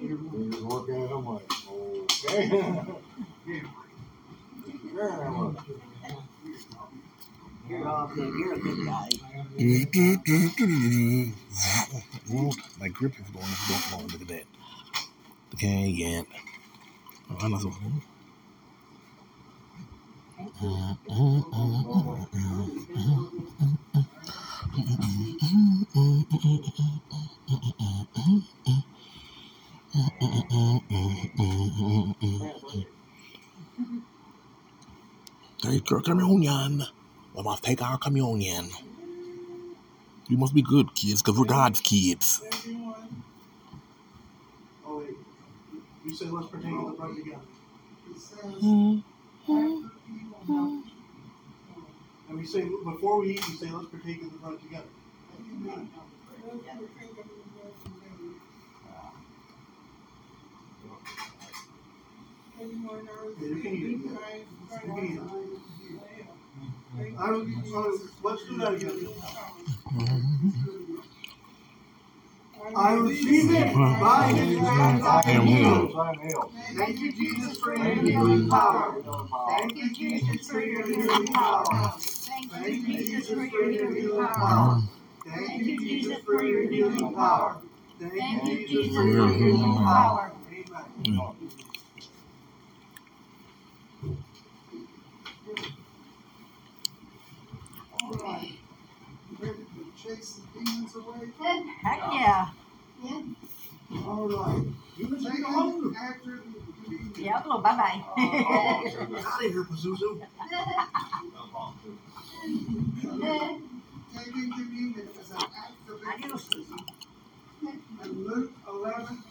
Just looking at them like, okay. You're all good. You're a good guy. My grip is going don't long. Look at that. Okay, yeah. Oh, I'm not so. Take your communion. We must take our communion. You must be good kids, because we're God's kids. You say let's partake of the bread together. And we say, before we eat, we say, let's partake of the bread together. Yeah, you can eat it. You can eat it. I don't, let's do that again. I receive it by his hands I am am healed. healed. I'm healed. Thank you, Jesus, for your healing power. Thank you, Jesus, for your healing power. Thank you, Jesus, for your healing power. Thank you, Jesus, for your healing power. Thank you, Jesus, for your healing power. Amen. Right. You ready to chase the demons away? Heck yeah. All right. You can take Take home. them after the communion. Diablo, bye bye. Get out of here, Pazuzu. Taking communion is an act of Adios. exorcism. In Luke eleven,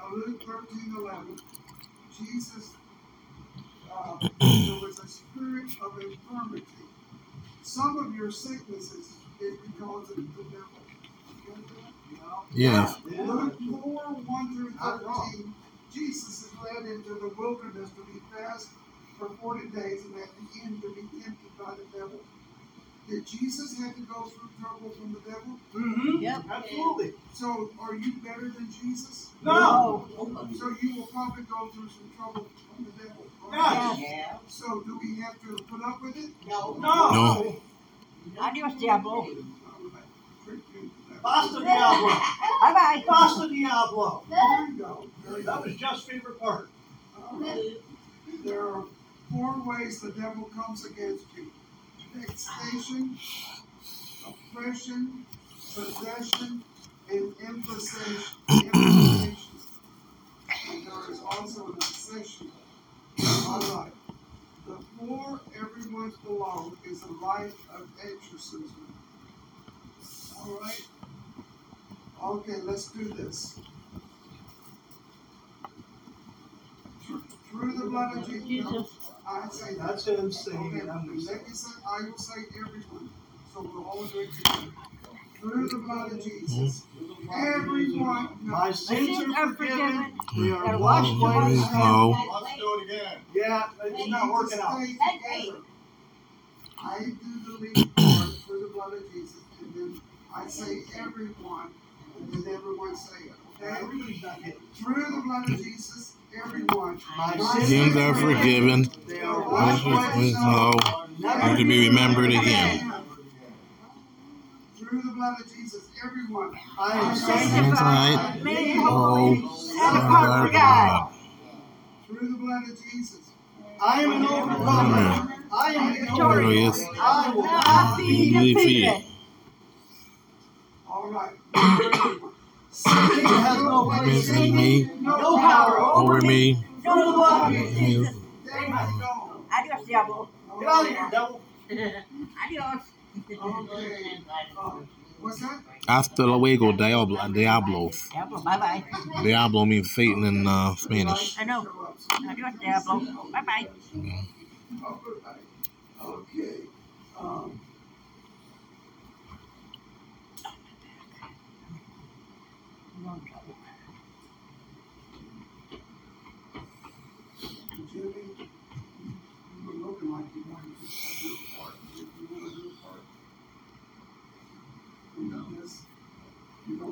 uh, Luke thirteen eleven, Jesus, uh, there was a spirit of infirmity. Some of your sicknesses is because of the devil. You know that? Yes. Luke 4, 1 through 13, Jesus is led into the wilderness to be fast for 40 days and at the end to be tempted by the devil. Did Jesus have to go through trouble from the devil? Mm-hmm. Yep. Absolutely. So are you better than Jesus? No. So you will probably go through some trouble from the devil. Yes. Yeah. So do we have to put up with it? No. No. No. Adios, Diablo. All right. Trick you to that. Basta Diablo. Bye bye. Basta Diablo. There you go. That was just favorite part. All right. There are four ways the devil comes against you vexation, oppression, possession, and imposition. imposition. And there is also an obsession. All right. Before everyone's below is a life of exorcism. All right. Okay, let's do this. Through- the blood of Jesus. I say that. That's him saying Okay. I'm let me say, I will say everyone, so we'll all do it together. Through the blood of Jesus, everyone, My sins are forgiven. We are washed white away as snow. Let's do it again. Yeah, it's not working out. I do the leading part through the blood of Jesus, and then I say everyone, and then everyone say it, okay? Everybody's not getting. Through the blood of Jesus, everyone. My Sins are forgiven. They are washed white with as snow. snow. And to be remembered again. Through the blood of Jesus, everyone. I am Sanctified. sanctified. Made Oh, holy. Set apart for God. Through the blood of Jesus. I am an overcomer. I am victorious. Victorious. I will Not not be Be defeated. defeated. All right. Everyone. Satan has no place in in me, me, no power over over me. me. No one. Yes. There you go. Adios, Diablo. Get out of here, devil. Adios. Okay. What's that? Hasta luego, Diablo, Diablos. Diablo, bye bye. Diablo means Satan in uh, Spanish. I know. Adios, Diablo. Bye bye. All right. Okay. Um, Jimmy, you were looking like you wanted to have your part. Did you want to do a part? You got this? You don't want to? supplies. All right. All right, hold on. Yeah. Picture. Huh?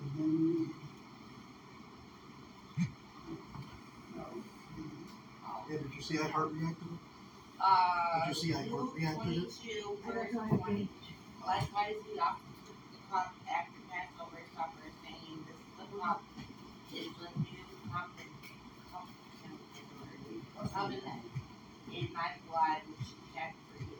And then. No. Yeah, did you see I heart reacted? Uh, Did you see I heart reacted it? Twenty-two, verse twenty. Likewise, the officer took the cup after Passover supper, saying, This is the cup, is the new covenant, covenant, covenant in my blood, which is shed for you.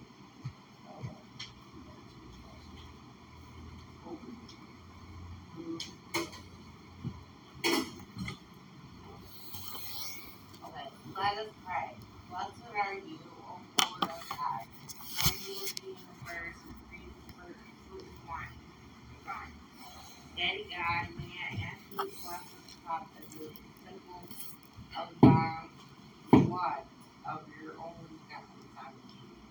Okay, let us pray. Blessed are you, O Lord of God, creator of the universe and of fruit and wine. Fine. Daddy God, may I ask you to bless this cup as a symbol of the blood of your only begotten Son, Jesus.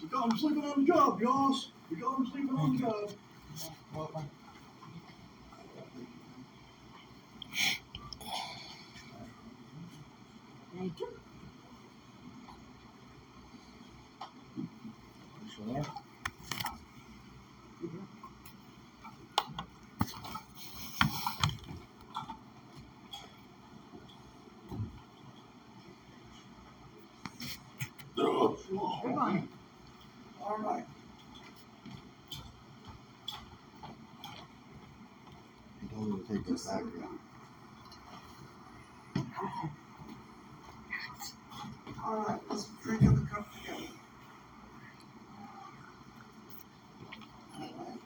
You got him sleeping on the job, Joss. You got him sleeping on the job. Thank you. Come on. All right. You don't want to take this back yet. All right, let's drink of the cup together. All right.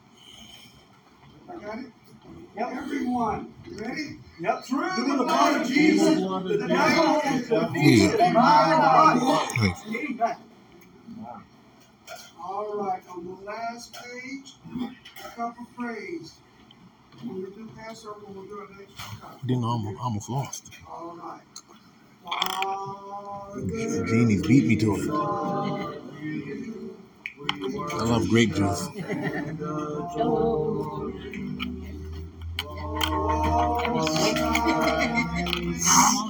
I got it? Yep. Everyone, you ready? Yep. Through the blood of Jesus, the devil is defeated in my life. Amen. All right, on the last page, a cup of praise. When we do Passover, we'll do a next cup. Didn't almost, almost lost. All right. Father, Genie's beat me to it. I love grape juice.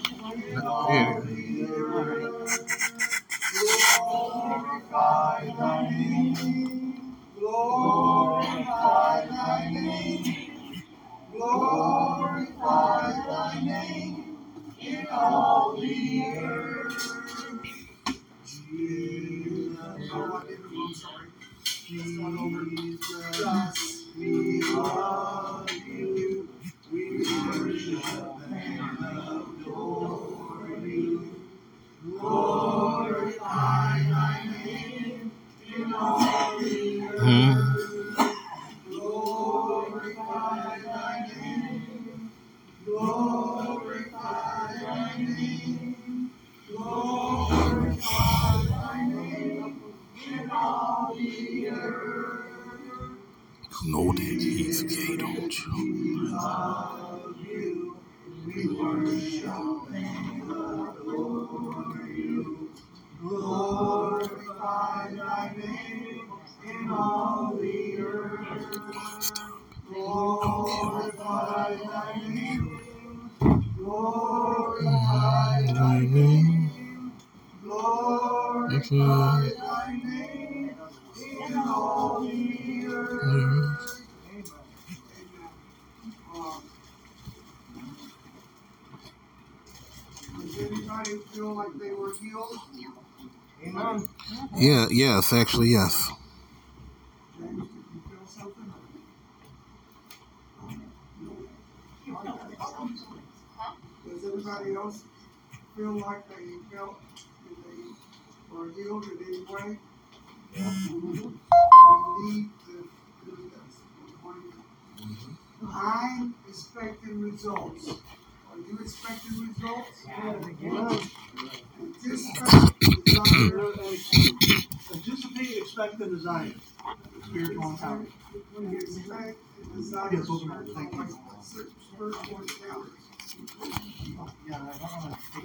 Yeah, yes, actually, yes. James, did you feel something? Does anybody else feel like they felt they were healed in any way? We need to do this. I'm expecting results. You expected results? Well, anticipate, expect, the desire. Spiritual empowerment. Yes, open up. Thank you.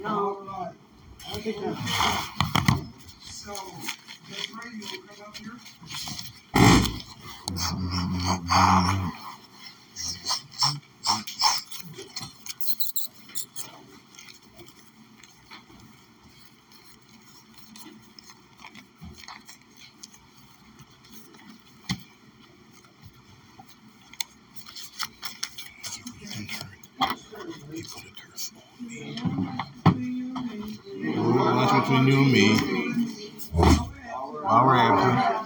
No. I think No. so, Desiree, you'll come up here. Watch between you and me. While we're absent,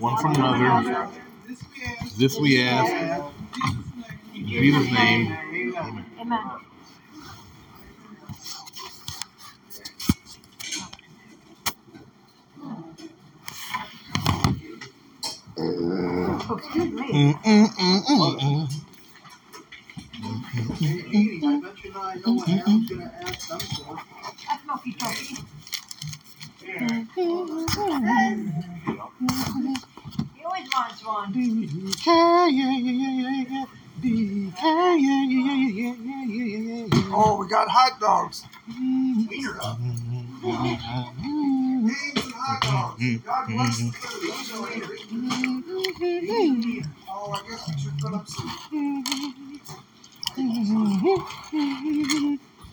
one from another. This we ask. This we ask. In Jesus' name. Amen. Oh, excuse me. Mm, mm, mm, Oh, we got hot dogs. Hot dogs. Oh, I guess we should put up some.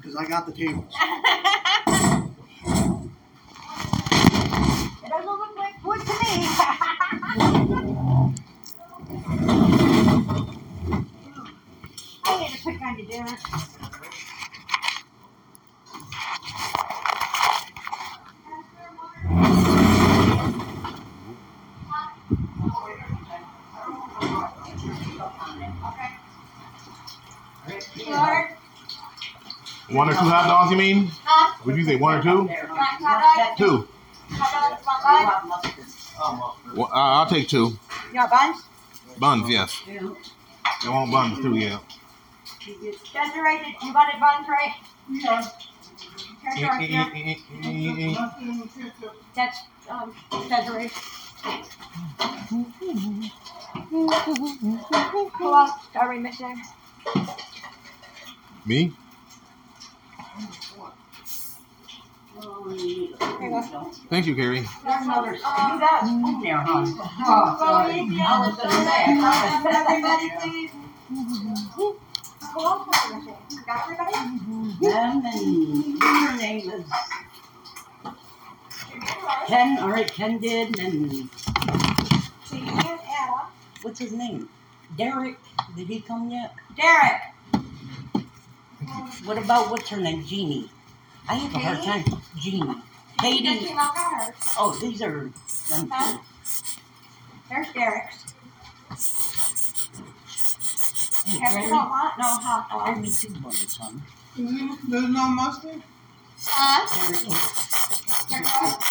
because I got the tables. It doesn't look like wood to me. I need to pick on you, Derek. Lord, One or two hot dogs, you mean? huh? Would you say one or two? Two. Hot dog, bun? Well, I- I'll take two. You want buns? Buns, yes. I want buns too, yeah. Desiree, did you wanted buns, right? Yeah. Here's yours, yeah. Nothing in the ketchup. That's, um, Desiree. Who else are we missing? Me? Thank you, Carrie. There's another, you got a spoon there, hon. Oh, sorry. I was gonna say, I promised. Everybody, please. Go on, got everybody? Ken and your name is Ken, all right, Ken did, and So you and Ella. what's his name? Derek, did he come yet? Derek. What about, what's her name, Jeannie? I have a hard time, Jeannie. Katie, Fifteen on hers. oh, these are, them Huh? two. There's Derek's. Hey, Have you Brady, got what? No hot give dog. me two buns, hon. There's no mustard? Huh? Derek, There's what?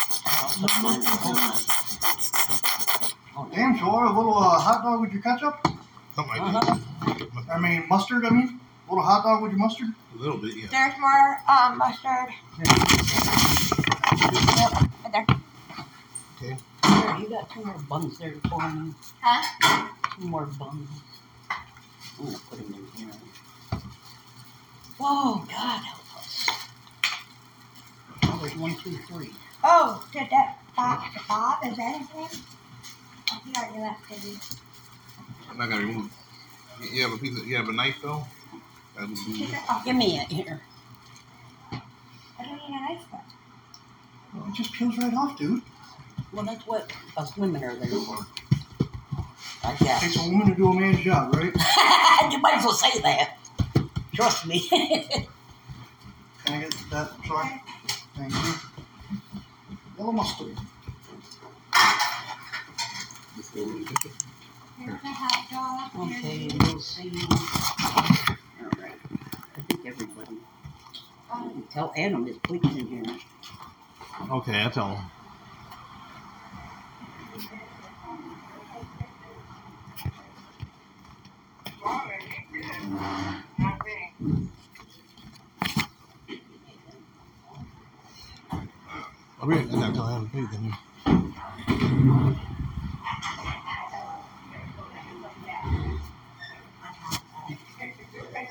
Oh, Damn, sure. A little uh, hot dog with your ketchup? Something like that. Uh-huh. I mean, mustard, I mean. A little hot dog with your mustard? A little bit, yeah. There's more um, mustard. Yep, right there. Here, you got two more buns there for me. Huh? Two more buns. I'm put them in here. Oh, God help us. Oh, there's one, two, three. Oh, did that Bob, Bob, is that his name? Oh, he already left, did he? I'm not gonna remove. You- You have a piece of, you have a knife though? That would be- it off. Give me it here. I don't need a knife, but. Well, it just peels right off, dude. Well, that's what us women are there for. I It takes a woman to do a man's job, right? you might as well say that. Trust me. Can I get that? Sorry. Thank you. Yellow mustard. Here's the hot dog. okay, we'll see. Think everybody. um, Tell Adam his plate's in here. Okay, I tell him. I'll. Tell him.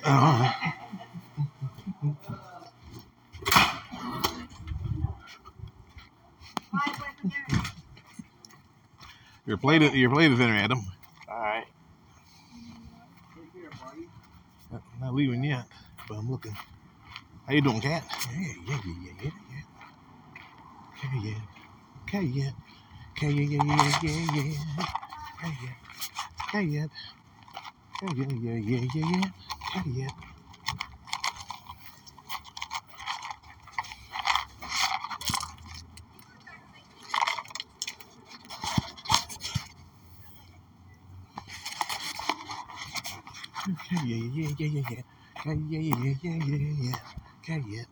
Uh-huh. five with the Derek. Your plate, your plate is in there, Adam. Alright. Not- Not leaving yet, but I'm looking. How you doing, cat? Yeah, yeah, yeah, yeah, yeah, yeah. Okay, yeah. Okay, yeah. Okay, yeah, yeah, yeah, yeah, yeah. Okay, yeah. Okay, yeah. Okay, yeah, yeah, yeah, yeah, yeah. Okay, yeah. Yeah, yeah, yeah, yeah, yeah. Yeah, yeah, yeah, yeah, yeah, yeah. Yeah.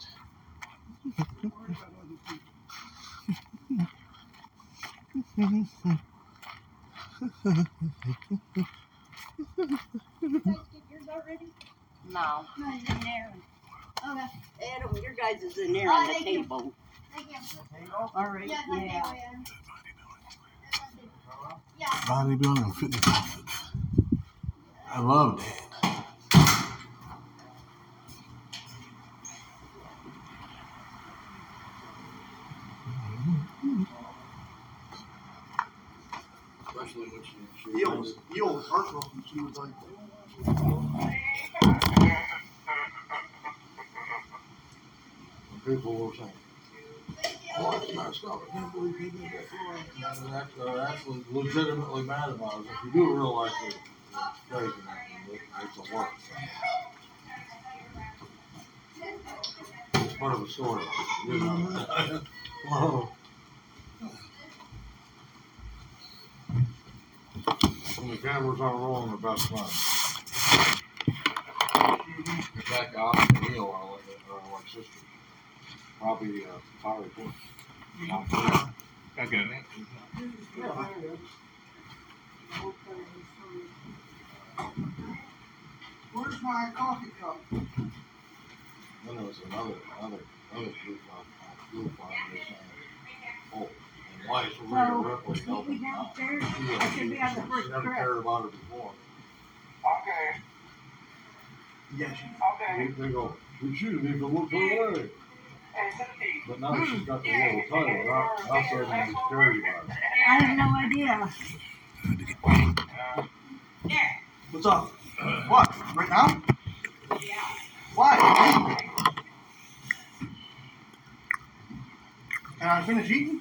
No. No, he's in there. Okay, Adam, your guys is in there Oh, on the you. table. thank you. You, yeah. yeah. Yeah. Bodybuilding and fitness outfits. I love that. When she, she He owns, he owns Hartsville, and she was like, people were saying, oh, that's messed up, I can't believe he did that to her. And they're actually, legitimately mad about it. If you do realize it, it's crazy, It's a work. It's part of a story, you know. Whoa. When the cameras aren't rolling, the best friend. Jack out and Neil are like, are like sisters. Probably, uh, fire report. I got it. Where's my coffee cup? Then there was another, another, another group on, on group on this, uh, oh, and why so Rita Ripley Meet helping me out. downstairs. She, I should be on the first she never trip. cared about her before. Okay. Yes. They, they go, we shoot need to look away. But now she's got the little title, now, now suddenly he's scary about it. I have no idea. What's up? What? Right now? Why? Can I finish eating?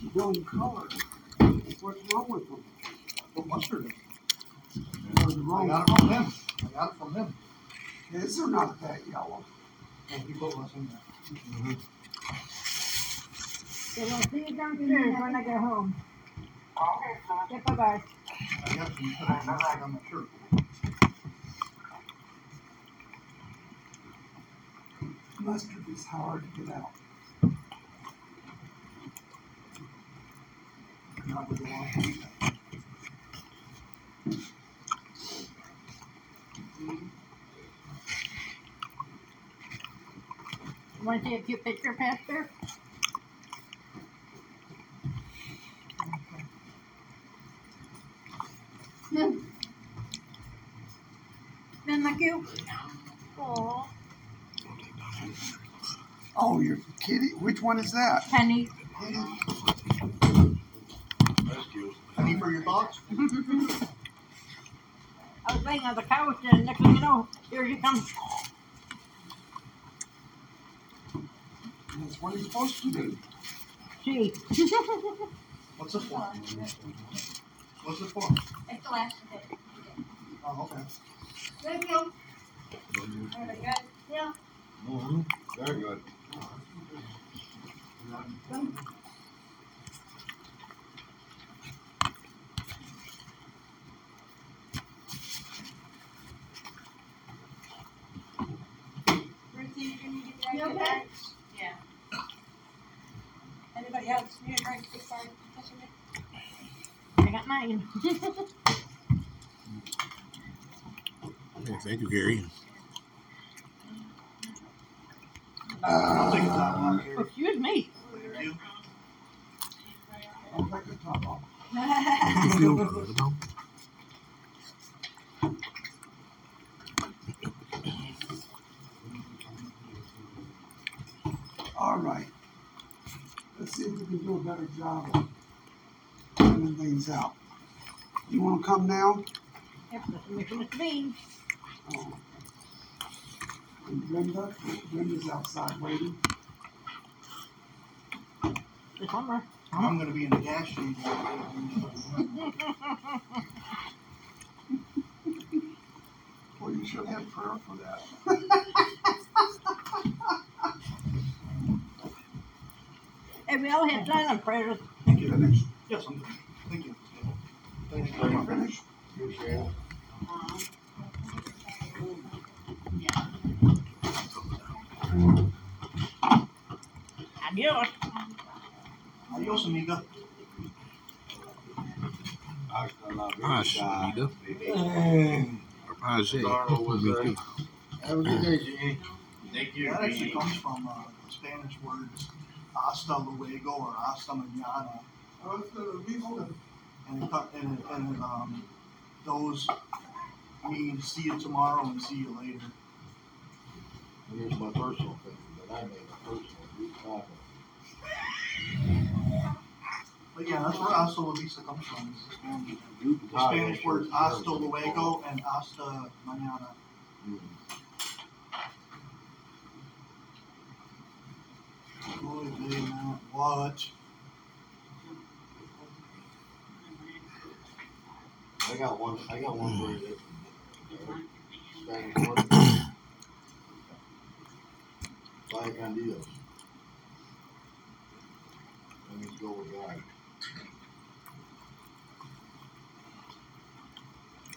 beans are color. What's wrong with them? Put mustard in. They're the I wrong got it color. from him. I got it from him. Is they're not that yellow. And he put what's in there. So we'll see you downstairs when I get home. Okay, bye-bye. I got some, put it mustard on my shirt. Mustard is hard to get out. Not with the wrong. Want to see a cute picture, Pastor? Hmm. Isn't that cute? Aw, Oh, you're kidding? Which one is that? Penny. That's cute. Any for your thoughts? I was laying on the couch and next thing you know, here she comes. That's what he's supposed to do. She. What's this for? What's this for? It's the last of it. Oh, okay. Thank you. Very good. Yeah. Mm-hmm. Very good. Ruthie, can you get? Yeah. Anybody else need a drink before I got mine. Yeah, thank you, Gary. I'll take the top off here. Excuse me. Thank you. I'll take the top off. Make you feel good about All right. Let's see if we can do a better job of cleaning things out. You want to come now? Yep, this is Mr. Mr. Bean. Oh. And Brenda, Brenda's outside waiting. The summer. I'm gonna be in the gas station. Well, you should have prayer for that. Hey, we all had silent prayers. Thank you. Finish. Yes, I'm, thank you. Thank you Are very you much. finished? You, Shannon? Adios. Adios, amiga. Hasta la Gosh, vista. amiga. baby. Or Page. Darla was Me there. too. Have a good day, Jeannie. Thank you. That actually comes from, uh, Spanish words hasta luego or hasta mañana. It's the people. And it, and it, and it, um, those mean see you tomorrow and see you later. Here's my personal thing that I made a personal. Copy. But yeah, that's where hasta la vista comes from. is the Spanish. The Spanish words hasta luego and hasta mañana. Boy, they not what? I got one, I got one for you. Spanish word. Vaya con Dios. go with God.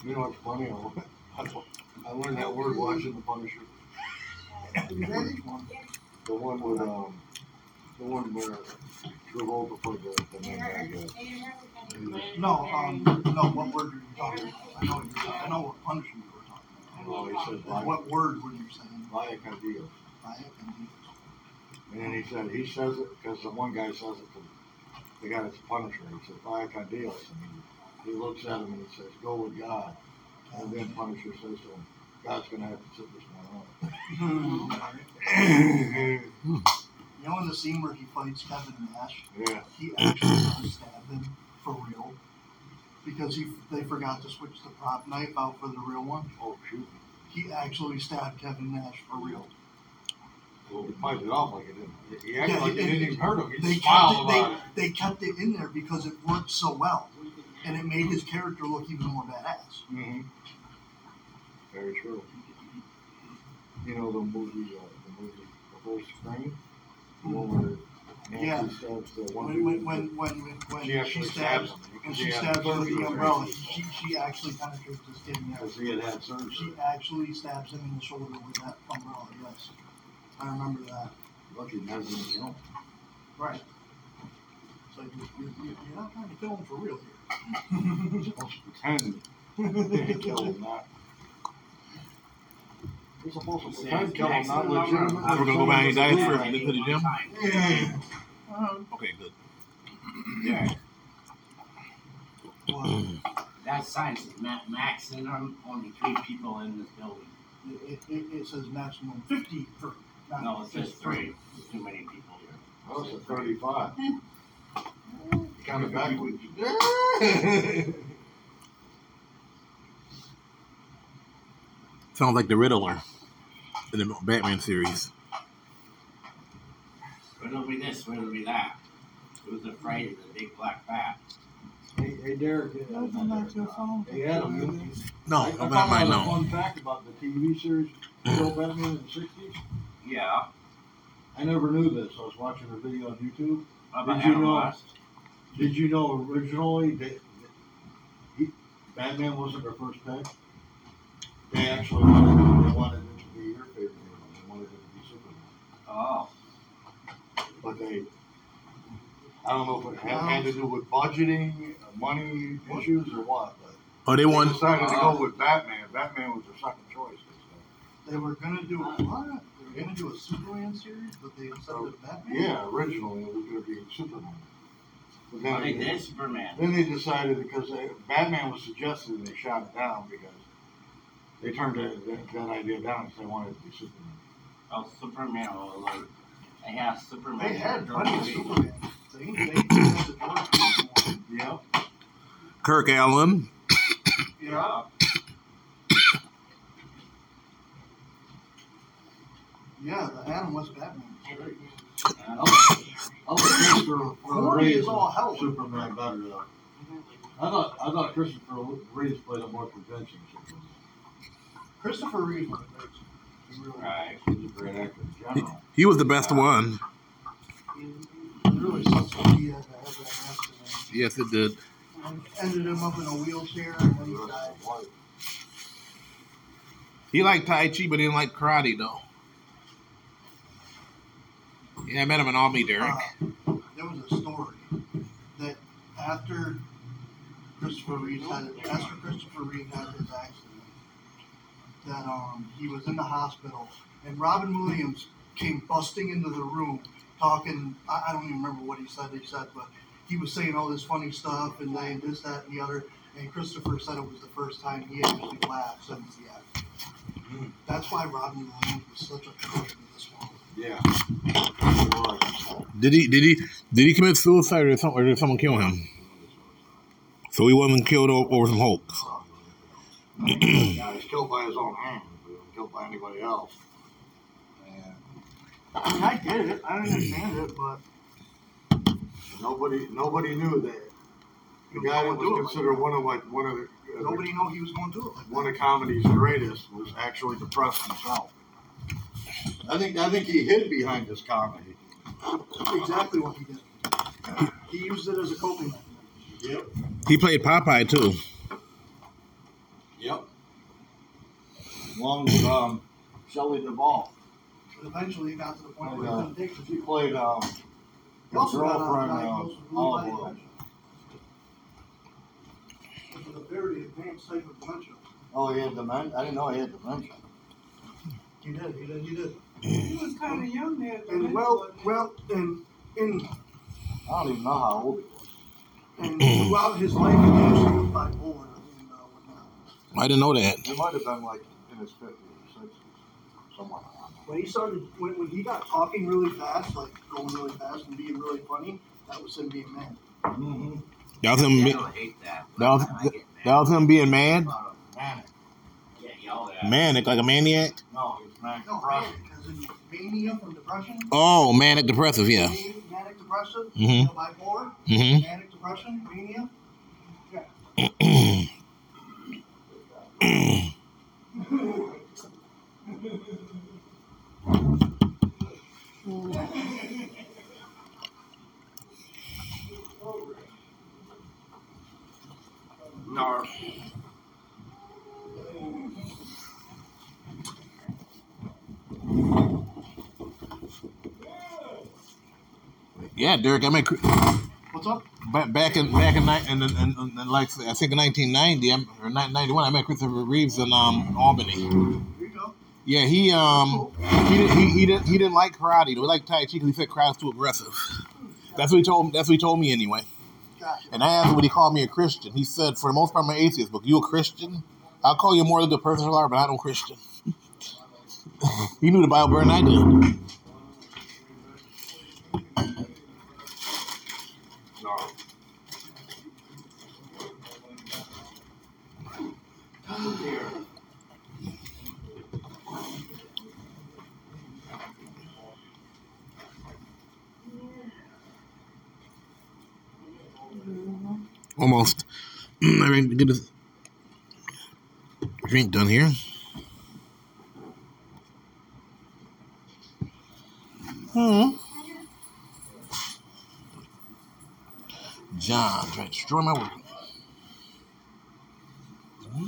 You know what's funny? I, I learned that word watching The Punisher. The one with um, the one where Travolta played the, the main bad guy. No, um, no, what word are you talking about? I know what you're talking, I know what punishment you were talking Oh, he said about. What word were you saying? Vaya con Dios. Vaya con Dios. And then he said, he says it because the one guy says it to the guy that's a Punisher. He said, Vaya con Dios. And he, he looks at him and he says, go with God. And then Punisher says to him, God's going to have to sit this one out. You know in the scene where he fights Kevin Nash, yeah. he actually does stab him for real because he they forgot to switch the prop knife out for the real one. Oh, shoot. He actually stabbed Kevin Nash for real. Well, he piped it off like it didn't. He acted Yeah, like it- didn't even hurt him. He They kept it. about it. They, they kept it in there because it worked so well, and it made his character look even more badass. Mm-hmm. Very true. You know the movie, uh, the movie, the whole screen, the one Nancy Yeah. stabs the one When when when when, when she stabs him when she he stabs her with the umbrella, she she actually penetrates his skin. Yeah. Because he had had surgery. She actually stabs him in the shoulder with that umbrella. Yes, I remember that. Lucky Ned didn't kill. Right. It's like you, you, you- you're not trying to kill him for real here. To pretend to kill him, not. You're supposed to pretend kill him, not legitimate. We're gonna go back and diet Yeah. first and then to the gym. Yeah. Okay, good. Yeah, Well, that sign says ma- maximum, only three people in this building. it, it, it says maximum fifty for. Not No, it says just three, there's too many people here. Oh, I was at thirty-five. Kind of backwards. Sounds like the Riddler in the Batman series. What'll be this, what'll be that? Who's afraid of the big black bat? Hey, hey Derek. uh, Open up your phone. Hey Adam, you- No, I, I open found up mine out a fun fact about the TV series Joe Batman in the sixties. Yeah, I never knew this. I was watching a video on YouTube. about Did you Adam know- West? Did you know originally that he, Batman wasn't their first pick? They actually wanted, they wanted it to be your favorite hero. They wanted it to be Superman. Oh, But they, I don't know if it had, had to do with budgeting, uh, money issues, or what, but Oh, they they won. decided to go with Batman. Batman was their second choice. They were gonna do what? They were gonna do a Superman series, but they accepted Batman. Yeah, originally it was going to be Superman. But well, they then, did Superman. then they decided because they, Batman was suggested and they shot it down because they turned that, that, that idea down because they wanted it to be Superman. Oh, Superman, well, like, they have Superman. They had in plenty of. Superman things. They had the George Clooney one. Yeah. Kirk Alyn. Yeah. Yeah, the Adam West Batman. And I like Christopher Corny Reeves is all hell. Superman better though. I thought I thought Christopher Reeves played a more convincing Superman. Christopher Reeve was great. He Right. He's a great actor in general. He was the best one. he, he really sucks that he had to have that accident. Yes, it did. Ended him up in a wheelchair and then he died. He liked Tai Chi, but he didn't like karate, though. Yeah, I met him in Albany, Derek. Uh, there was a story that after Christopher Reeve had after Christopher Reeve had his accident, that um he was in the hospital and Robin Williams came busting into the room talking. I, I don't even remember what he said. He said, but he was saying all this funny stuff and saying this, that, and the other. And Christopher said it was the first time he actually laughed since the accident. That's why Robin Williams was such a crush to this one. Yeah. Did he? Did he? Did he commit suicide, or, some, or did someone kill him? So he wasn't killed o- over some hoax. Yeah, he's killed by his own hand. He wasn't killed by anybody else. And I get it. I understand it, but nobody nobody knew that the guy that was considered one of like one of the uh, nobody knew he was going to do it like one of comedy's greatest was actually depressed himself. I think I think he hid behind his comedy. Exactly what he did. He used it as a coping mechanism. Yep. He played Popeye too. Yep. Along with um, Shelley Duvall. But eventually it got to the point Oh, where he yeah. couldn't take it. She played um, He his also got girlfriend, uh, uh, diagnosed with Olive Lewy Oil. dementia. Which is a very advanced type of dementia. Oh, he had dementia? I didn't know he had dementia. He did, he did, he did. He was kinda young there. And well, well, and in I don't even know how old he was. and throughout his life, he actually was bipolar and whatnot. I didn't know that. He might have been like in his 50s or 60s. Somewhere around there. When he started, when, when he got talking really fast, like going really fast and being really funny, that was him being mad. Mm-hmm. That was him. I be- hate that. That was, mad. that was him being mad, Manic. Yeah, manic, like a maniac. No, he's manic No, depressive. because in mania from depression, Oh, manic depressive. Yeah. manic depressive, Mhm. you know, bipolar, Mm-hmm. manic depression, mania. Yeah, Derek. I Chris- What's up? Back in back in, in, in, in, like I think in 1990 I'm- or 91. I met Christopher Reeves in um, Albany. Yeah, he um he didn't he, he didn't he didn't like karate. He liked Tai Chi because he said karate's too aggressive. That's what he told that's what he told me anyway. And I asked him what he called me a Christian. He said, for the most part, I'm an atheist, but you a Christian? I'll call you more than the person you are, but I don't Christian. he knew the Bible better than I did. Almost. I mean, get a drink done here. Hmm. John tried to destroy my work. He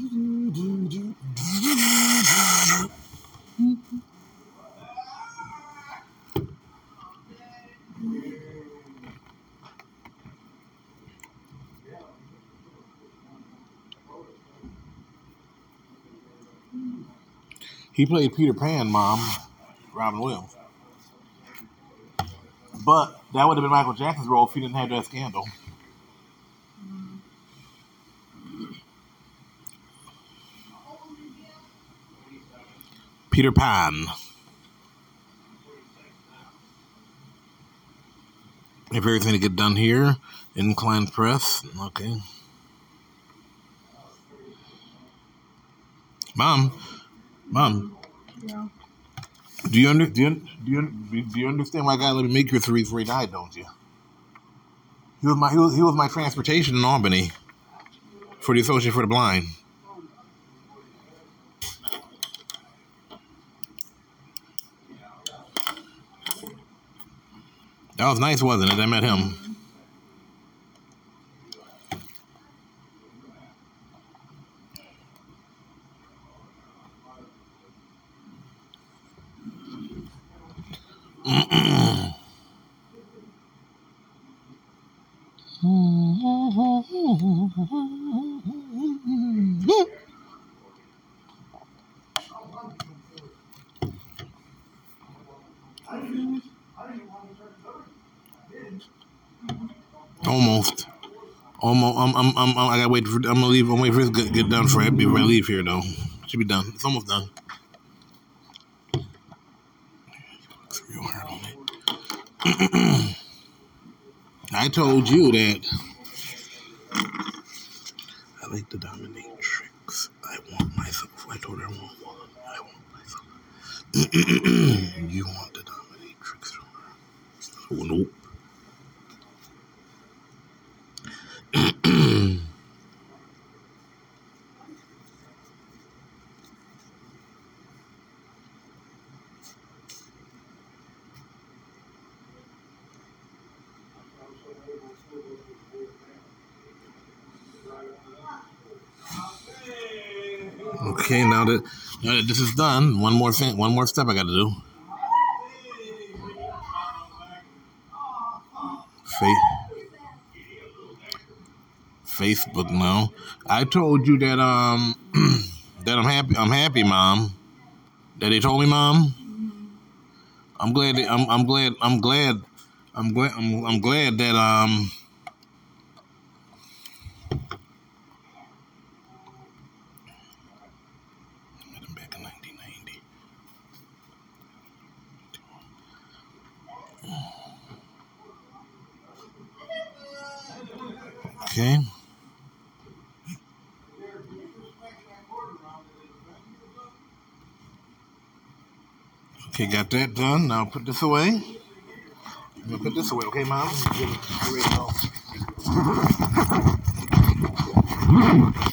played Peter Pan, Mom, Robin Williams. But that would have been Michael Jackson's role if he didn't have that scandal. Peter Pan. If everything to get done here, incline press. Okay. Mom, mom. Yeah. Do you under, do you do you, do you understand why God let me make your three before he died? Don't you? He was my he was, he was my transportation in Albany for the Association for the Blind. That was nice, wasn't it? I met him. Almost. Almost. I'm. I'm. I'm. I gotta wait for. I'm gonna leave. I'm waiting for this to get, get done for it before I leave here, though. It Should be done. It's almost done. I told you that. I like the dominatrix. I want myself. I told her I want one. I want myself. you want the dominatrix? Oh, nope. That this is done, one more thing, one more step I got to do. Facebook now. I told you that um that I'm happy. I'm happy, mom. That they told me, mom. I'm glad. That, I'm I'm glad. I'm glad. I'm glad. I'm, I'm glad that um. I met him back in 1990. Okay. Okay, got that done. Now put this away. Put this away, okay, mom?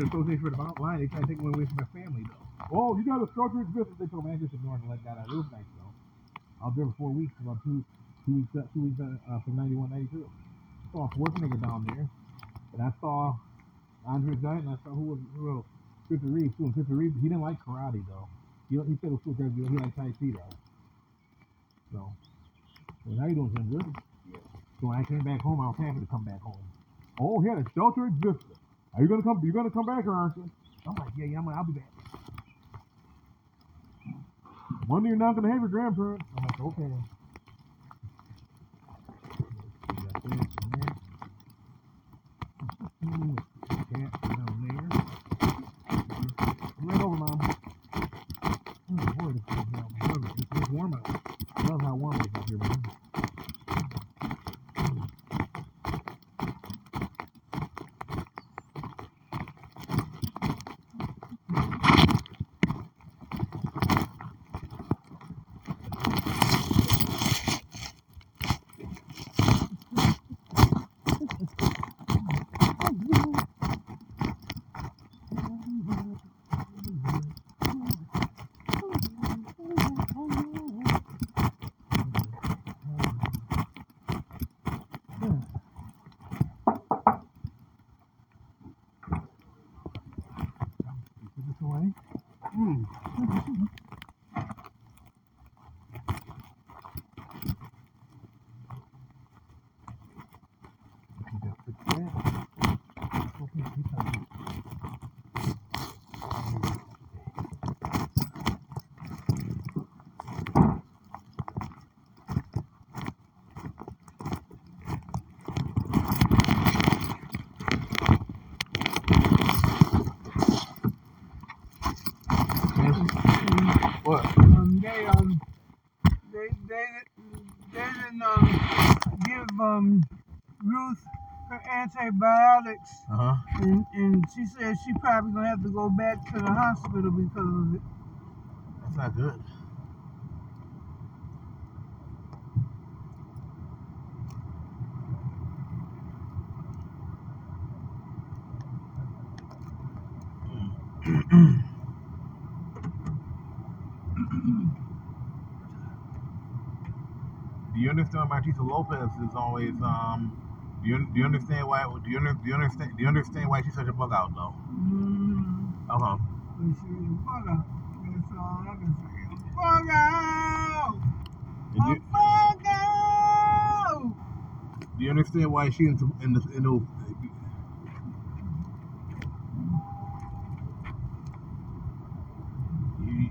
Went the Association for the. They tried to take me away from my family, though. Oh, you got a structure business. They told me I just ignored and let that out. It was nice, though. I was there for four weeks, about two, two weeks, uh, two weeks uh, uh, from 91, 92. Saw a Schwarzenegger down there. And I saw Andre Giant, and I saw who was, who else? Christopher Reeve, too. And Christopher Reeve, he didn't like karate, though. He, he said it was cool because he liked Tai Chi, though. So, well, how you doing, Jim? Good? So when I came back home, I was happy to come back home. Oh, yeah, the shelter existed. Are you gonna come? You gonna come back, aren't you? I'm like, yeah, yeah, I'm, I'll be back. One day you're not gonna have your grandparents. I'm like, okay. Right over, mom. Oh warm out. I love how warm it is here, man. Put this away. Mm. Okay, just fix that. Okay, keep that. antibiotics, Uh huh. and, and she said she probably gonna have to go back to the hospital because of it. That's not good. Do you understand Martisa Lopez is always um? Do you, do you understand why? Do you, under, do you understand? Do you understand why she's such a bug out though? Mm-hmm. Uh huh. And she was a bug out. That's all I can say. A bug out! A you, bug out! do you understand why she in the in the, in the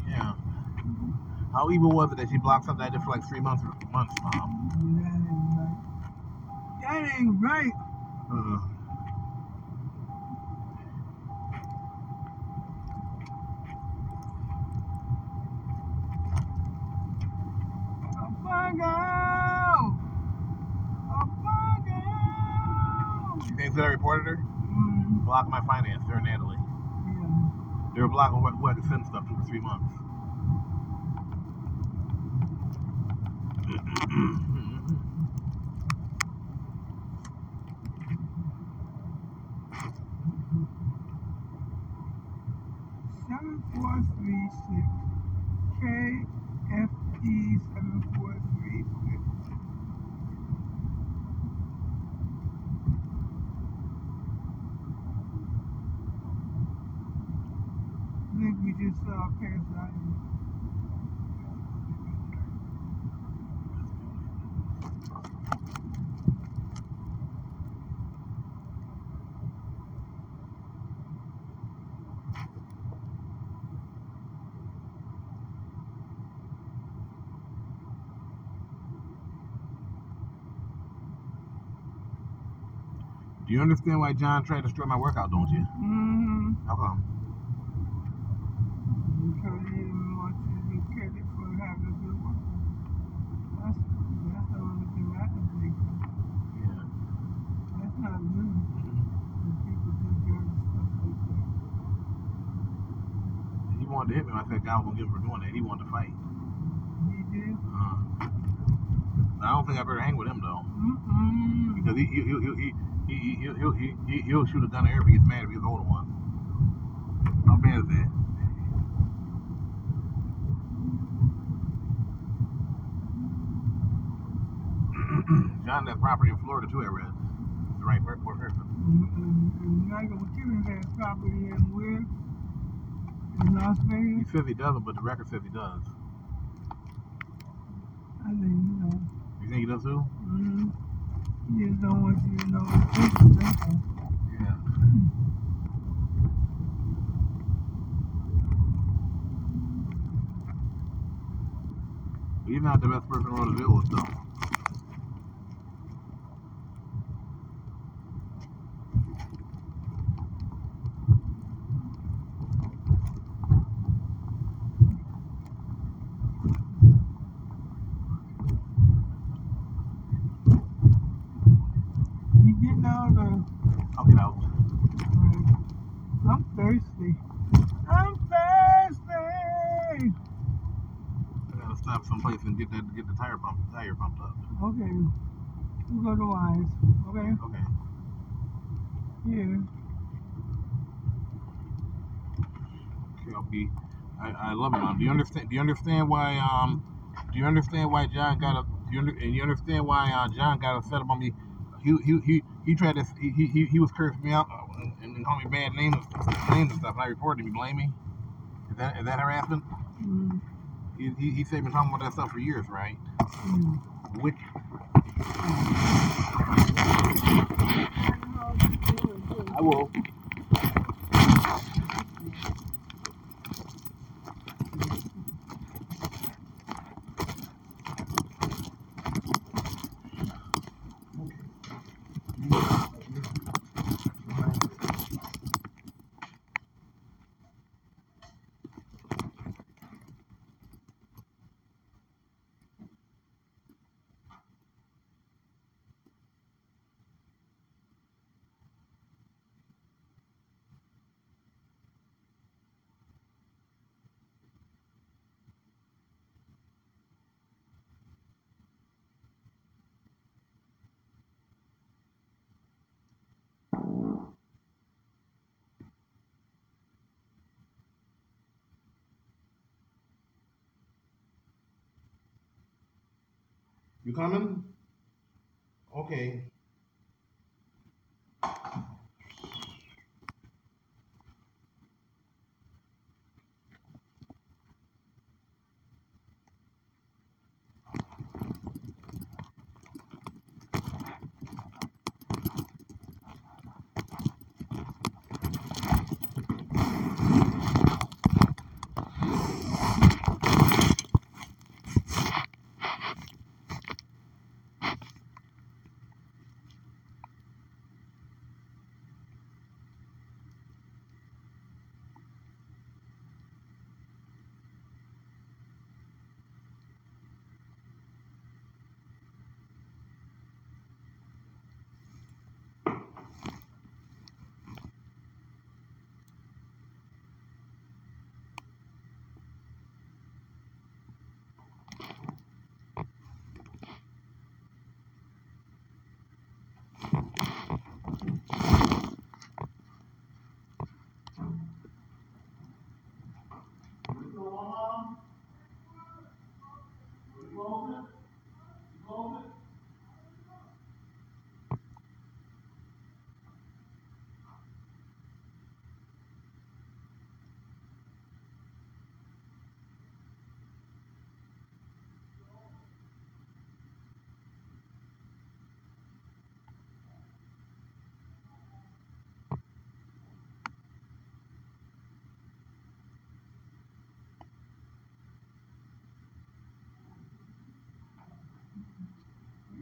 yeah. How evil was it that she blocked something I did for like three months months, mom? A bug out! she thinks that I reported her? Mm, Blocked my finance, her and Natalie. yeah. They were blocking what, what to send stuff to for three months. Partnership KFP 7436. I think we just saw uh, you understand why John tried to destroy my workout, don't you? Mm-hmm. How come? Because he didn't want you to get credit for having a good one. That's that's the only thing I can think of. Yeah. That's not good. When people do dirty stuff like that. He wanted to hit me. I said God was gonna give him for doing that. He wanted to fight. He did. Uh, I don't think I better hang with him though, Mm-mm. because he he he he he he he he'll, he he he'll shoot a gun at everybody. He gets mad if he's the older one. How bad is that? John has property in Florida too. I read. The right person. And, and, and Michael McKibben has property in where? In Las He Vegas. says he doesn't, but the record says he does. I think, you know. You think he does too? Mm-hmm. He just don't want you to know the truth. Yeah. He's not the best person to deal with, though. You getting all the I'll get out. I'm thirsty. I'm thirsty. I gotta stop someplace and get that get the tire pump tire pumped up. Okay. We go to Wise. Okay. Okay. Here. Okay, I'll be. I, I love it. Do you understand? Do you understand why? Um. Do you understand why John got a? Do you under, and you understand why uh, John got upset about me? He he he, he tried to. He, he he was cursing me out uh, and, and called me bad names and names and stuff. And I reported him. You blame me? Is that is that harassment? Mm, He, he, he said been talking about that stuff for years, right? mm. Which I will. You coming? Okay.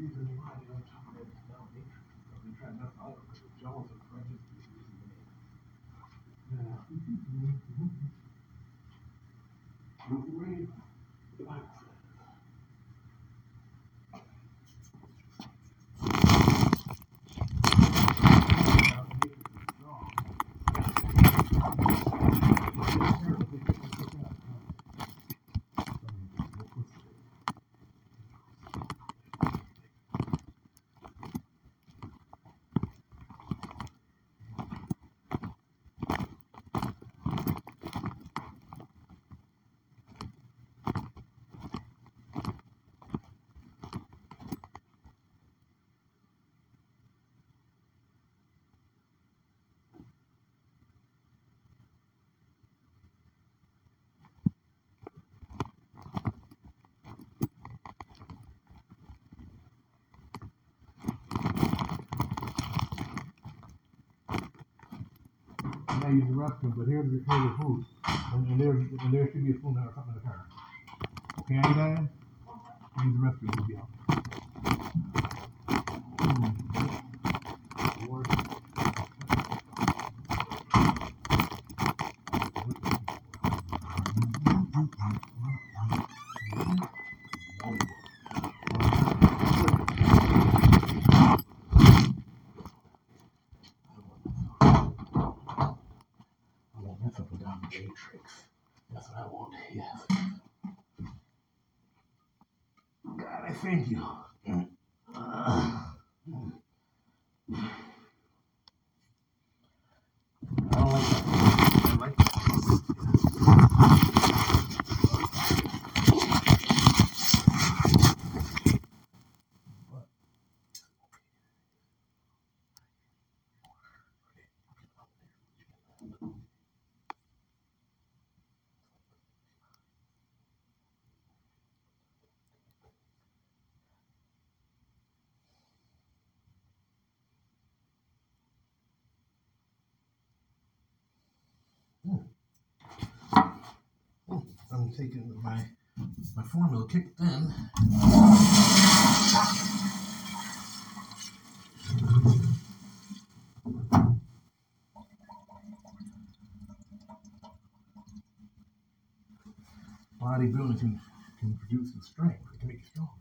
season, you might be able to try and, you know, try and that's all. Jones I use the restroom, but here's the, here's the food. And, and there, and there should be a spoon or something in the car. Okay, you guys? Use the restroom, you'll be out. Hmm. Lord. I want this up and down the matrix. That's what I want, yes. God, I thank you. Uh, I don't like that. I like that. I'm my my formula kicked in. Bodybuilding can, can produce the strength. It can make you stronger.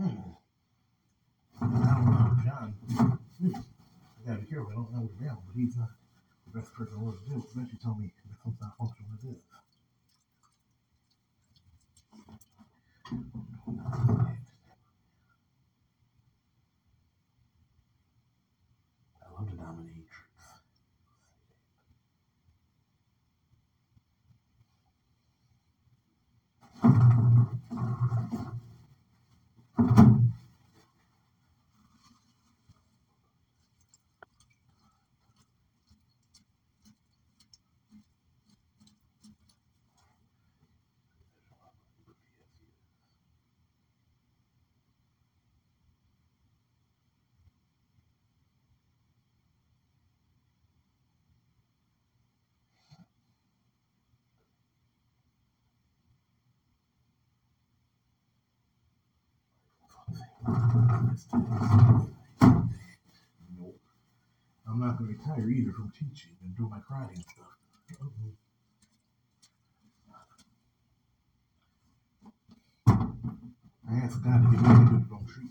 Hmm. I don't know, John. Hmm. I gotta be careful. I don't know his realm, but he's not the best person to do work with. Eventually told me that something's not functional it is. Nope. I'm not gonna retire either from teaching and doing my karate and stuff. Mm-mm. I asked God to give me who don't treat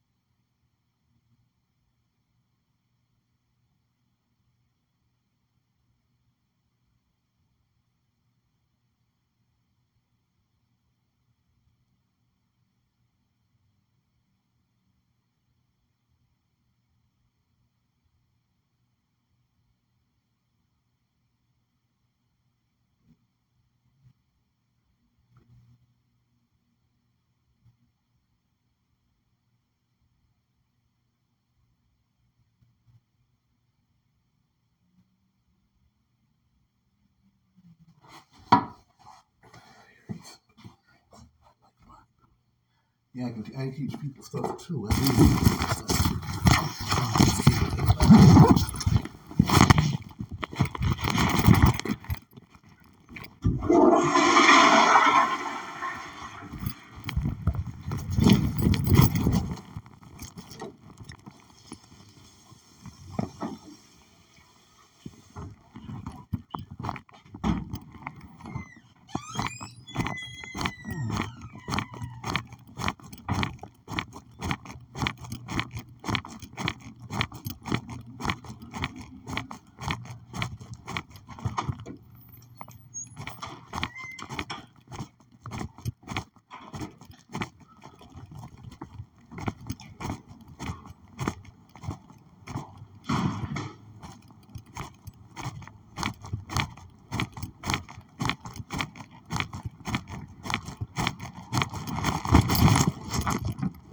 Yeah, I can, teach people stuff too. I stuff.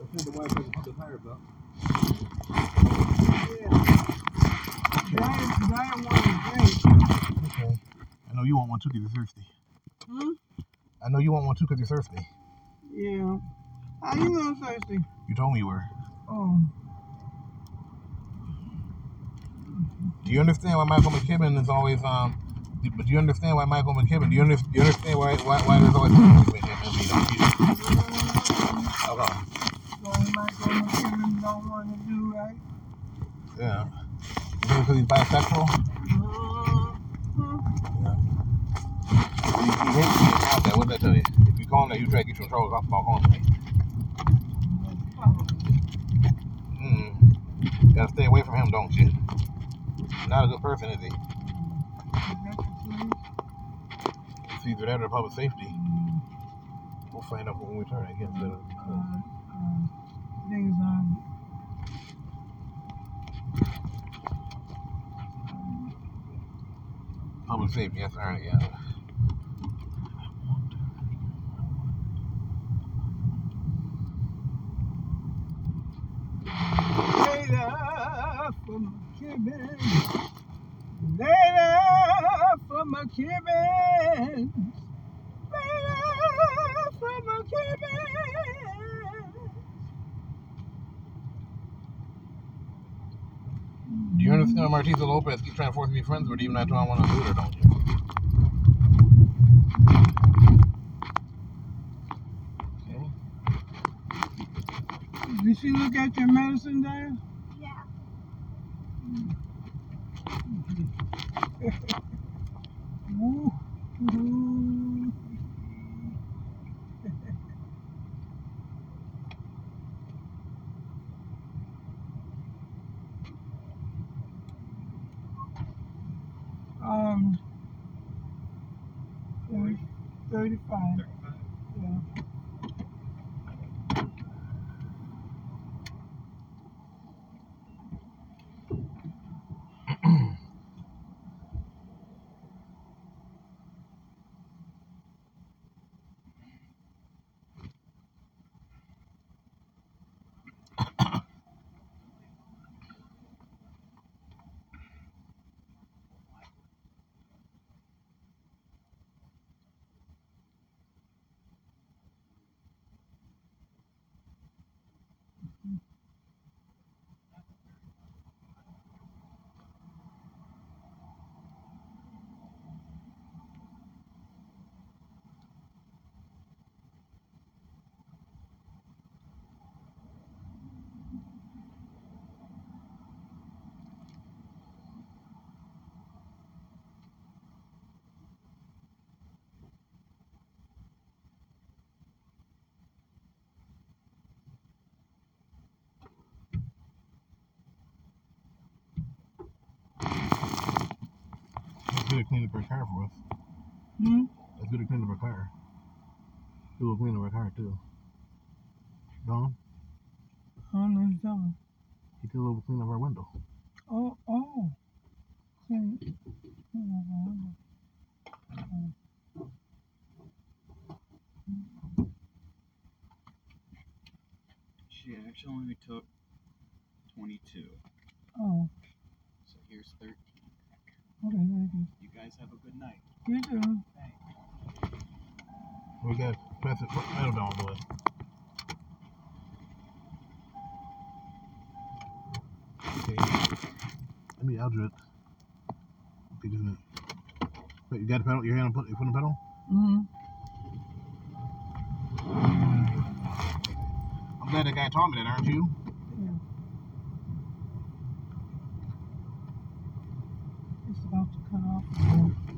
I think the wife hasn't put the tires up. Giant, giant one is great. Okay. I know you want one too because you're thirsty. Hmm? I know you want one too because you're thirsty. Yeah. How you know I'm thirsty? You told me you were. Oh. Do you understand why Michael McKibben is always um? do- But do you understand why Michael McKibben? Do you, under, do you understand why why why there's always him and me? Don't you? Okay. Well, Michael McKinnon don't want to do right. Yeah. You think because he's bisexual? Mm-hmm. He, he hates being out there. What did I tell you? If you call him that, you try to get you in. I'll call him. Probably. Gotta stay away from him, don't you? Not a good person, is he? It's either that or public safety. We'll find out when we I guess. Uh, uh, Things um public safety, that's all right, yeah. Later for Do you understand why Martisa Lopez keeps trying to force me friends her, even I want to do it, don't you? Did she look at your medicine there? Um, 30, 35. Yeah. That's good to clean up her car for us. Hmm? That's good to clean up her car. Do a clean up her car, too. Don, I don't know what you're talking he did a little clean up our window. Oh, oh. Clean- clean up my window. She actually only took 22. Oh, So here's 13. okay, thank you. You guys have a good night. You too. We got pass it, metal down the way. Okay. Let me alter it. Okay, just a minute. Wait, you got the pedal? Your hand on put, you put the pedal? Mm-hmm. I'm glad that guy taught me that, aren't you? Yeah. It's about to cut off.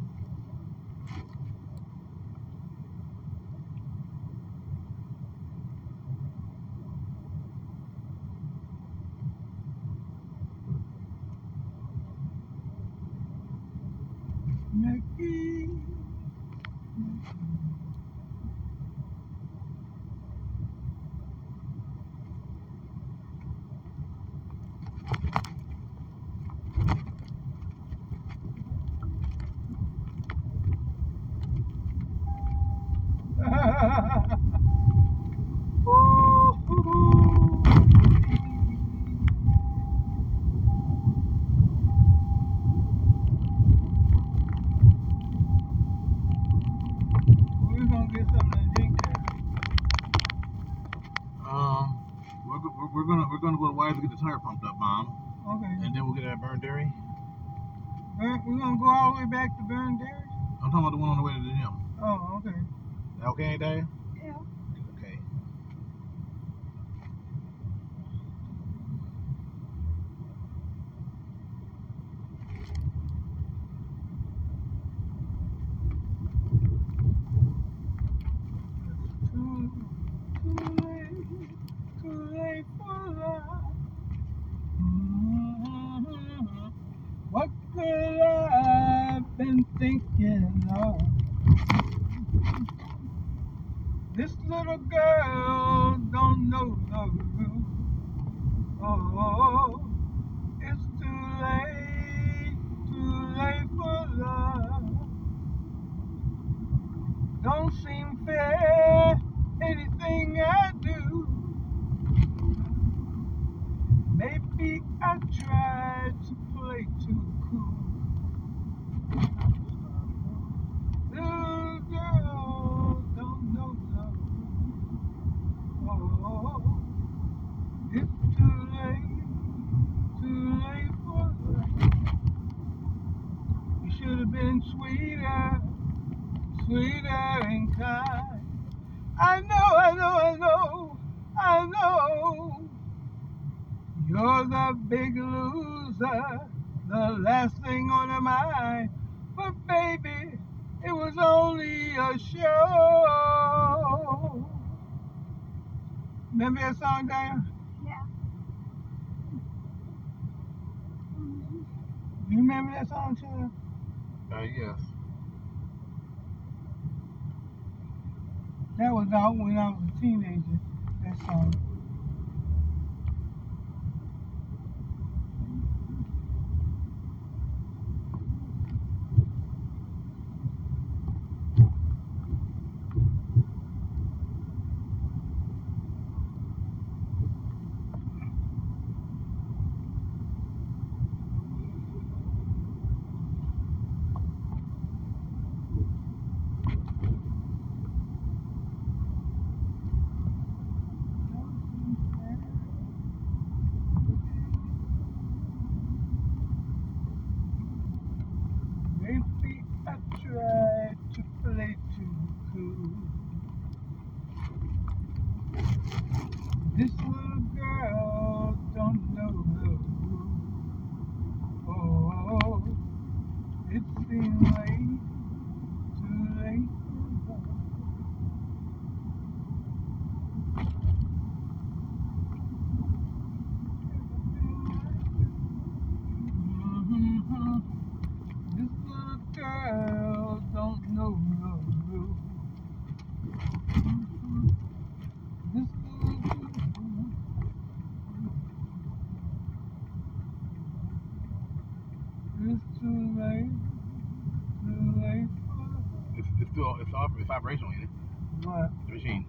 dairy. Burn, we're gonna go all the way back to Byrne Dairy? I'm talking about the one on the way to the gym. Oh, okay. Okay, Dave? Yeah. Okay. little girl don't know the rules. Oh, it's too late, too late for love. Don't seem fair, anything I do. Maybe I tried to play too cool. Little girl don't know love. Oh, it's too late, too late for love. You should have been sweeter, sweeter and kind. I know, I know, I know, I know. You're the big loser, the last thing on her mind. But baby, it was only a show. Remember that song, Diane? Yeah. You remember that song, too? Uh, yes. That was out when I was a teenager. That song. Maybe I tried to play too cool. This little girl don't know the rules. Oh, it seems late, too late. for love. Mhm. This little girl don't know the rules. Mhm. This little girl. It's too late, too late for It's, it's still operational, ain't it? what? The machine.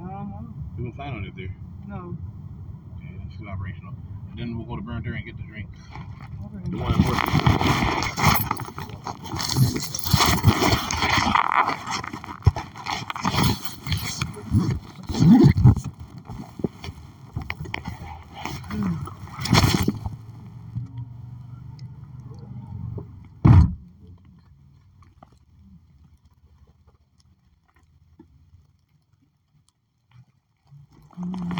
Um, I don't know. You can sign on it there. No. Yeah, it's still operational. And then we'll go to Byrne Dairy and get the drink. Okay. The one in. Ooh.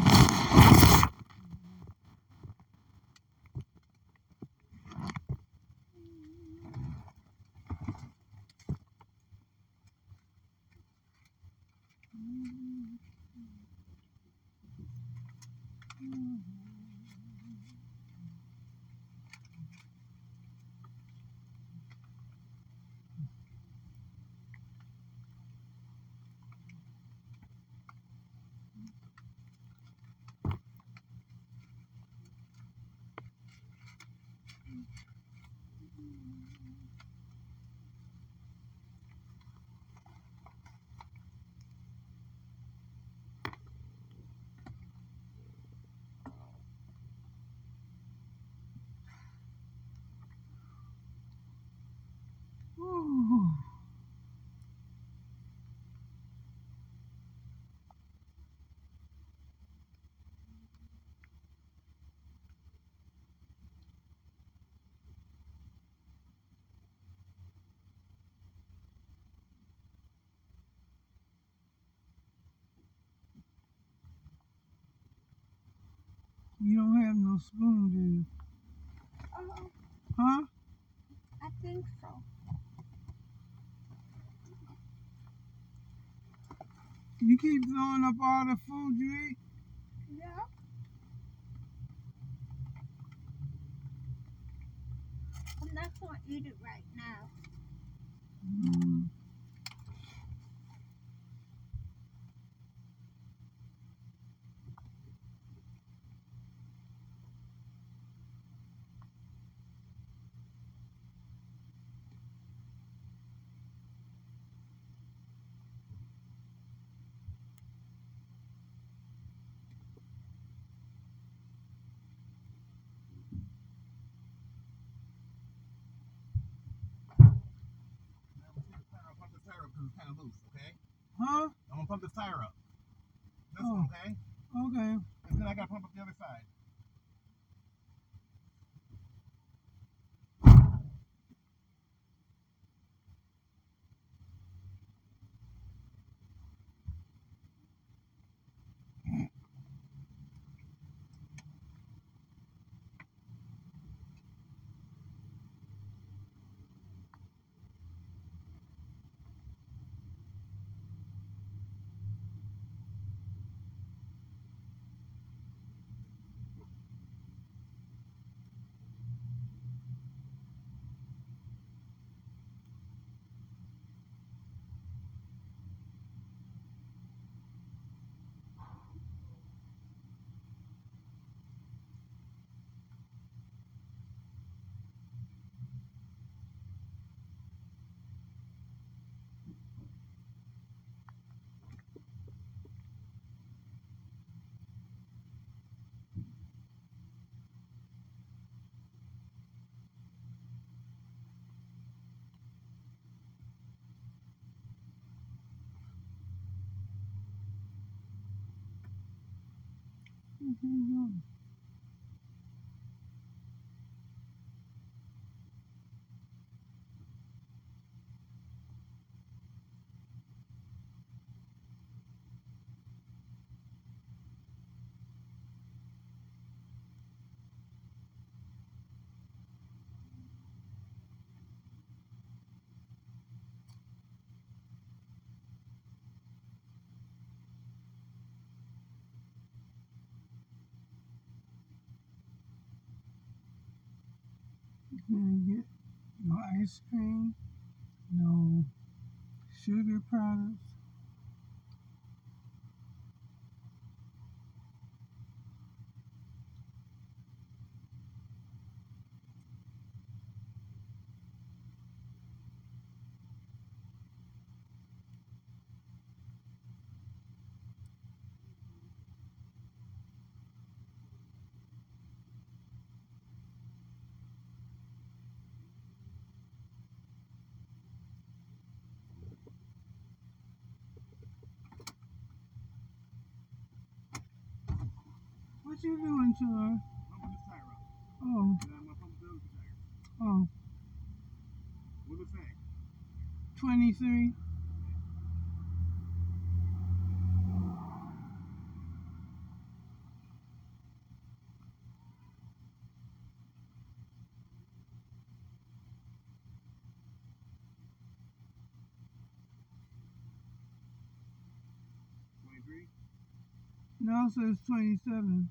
You don't have no spoon, do you? Oh, Huh? I think so. You keep throwing up all the food you eat? Yeah. I'm not gonna eat it right now. Mm. kind of loose, okay? Huh? I'm gonna pump this tire up. This Oh. one, okay? Okay. And then I gotta pump up the other side. Mm-hmm. Get no ice cream, no sugar products. What you doing, Char? Pumping this tire up. Oh, And I'm pump the other tire. oh, What's it say? 23. Twenty-three? Now says 27.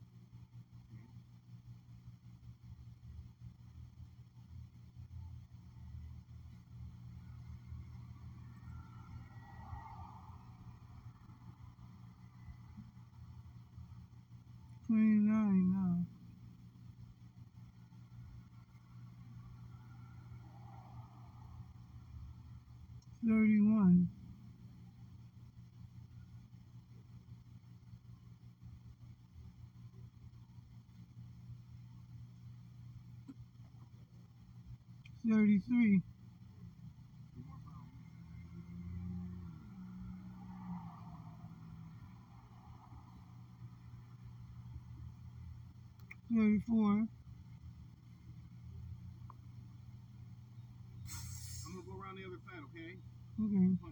33. Thirty-four. I'm gonna go around the other side, okay? Okay.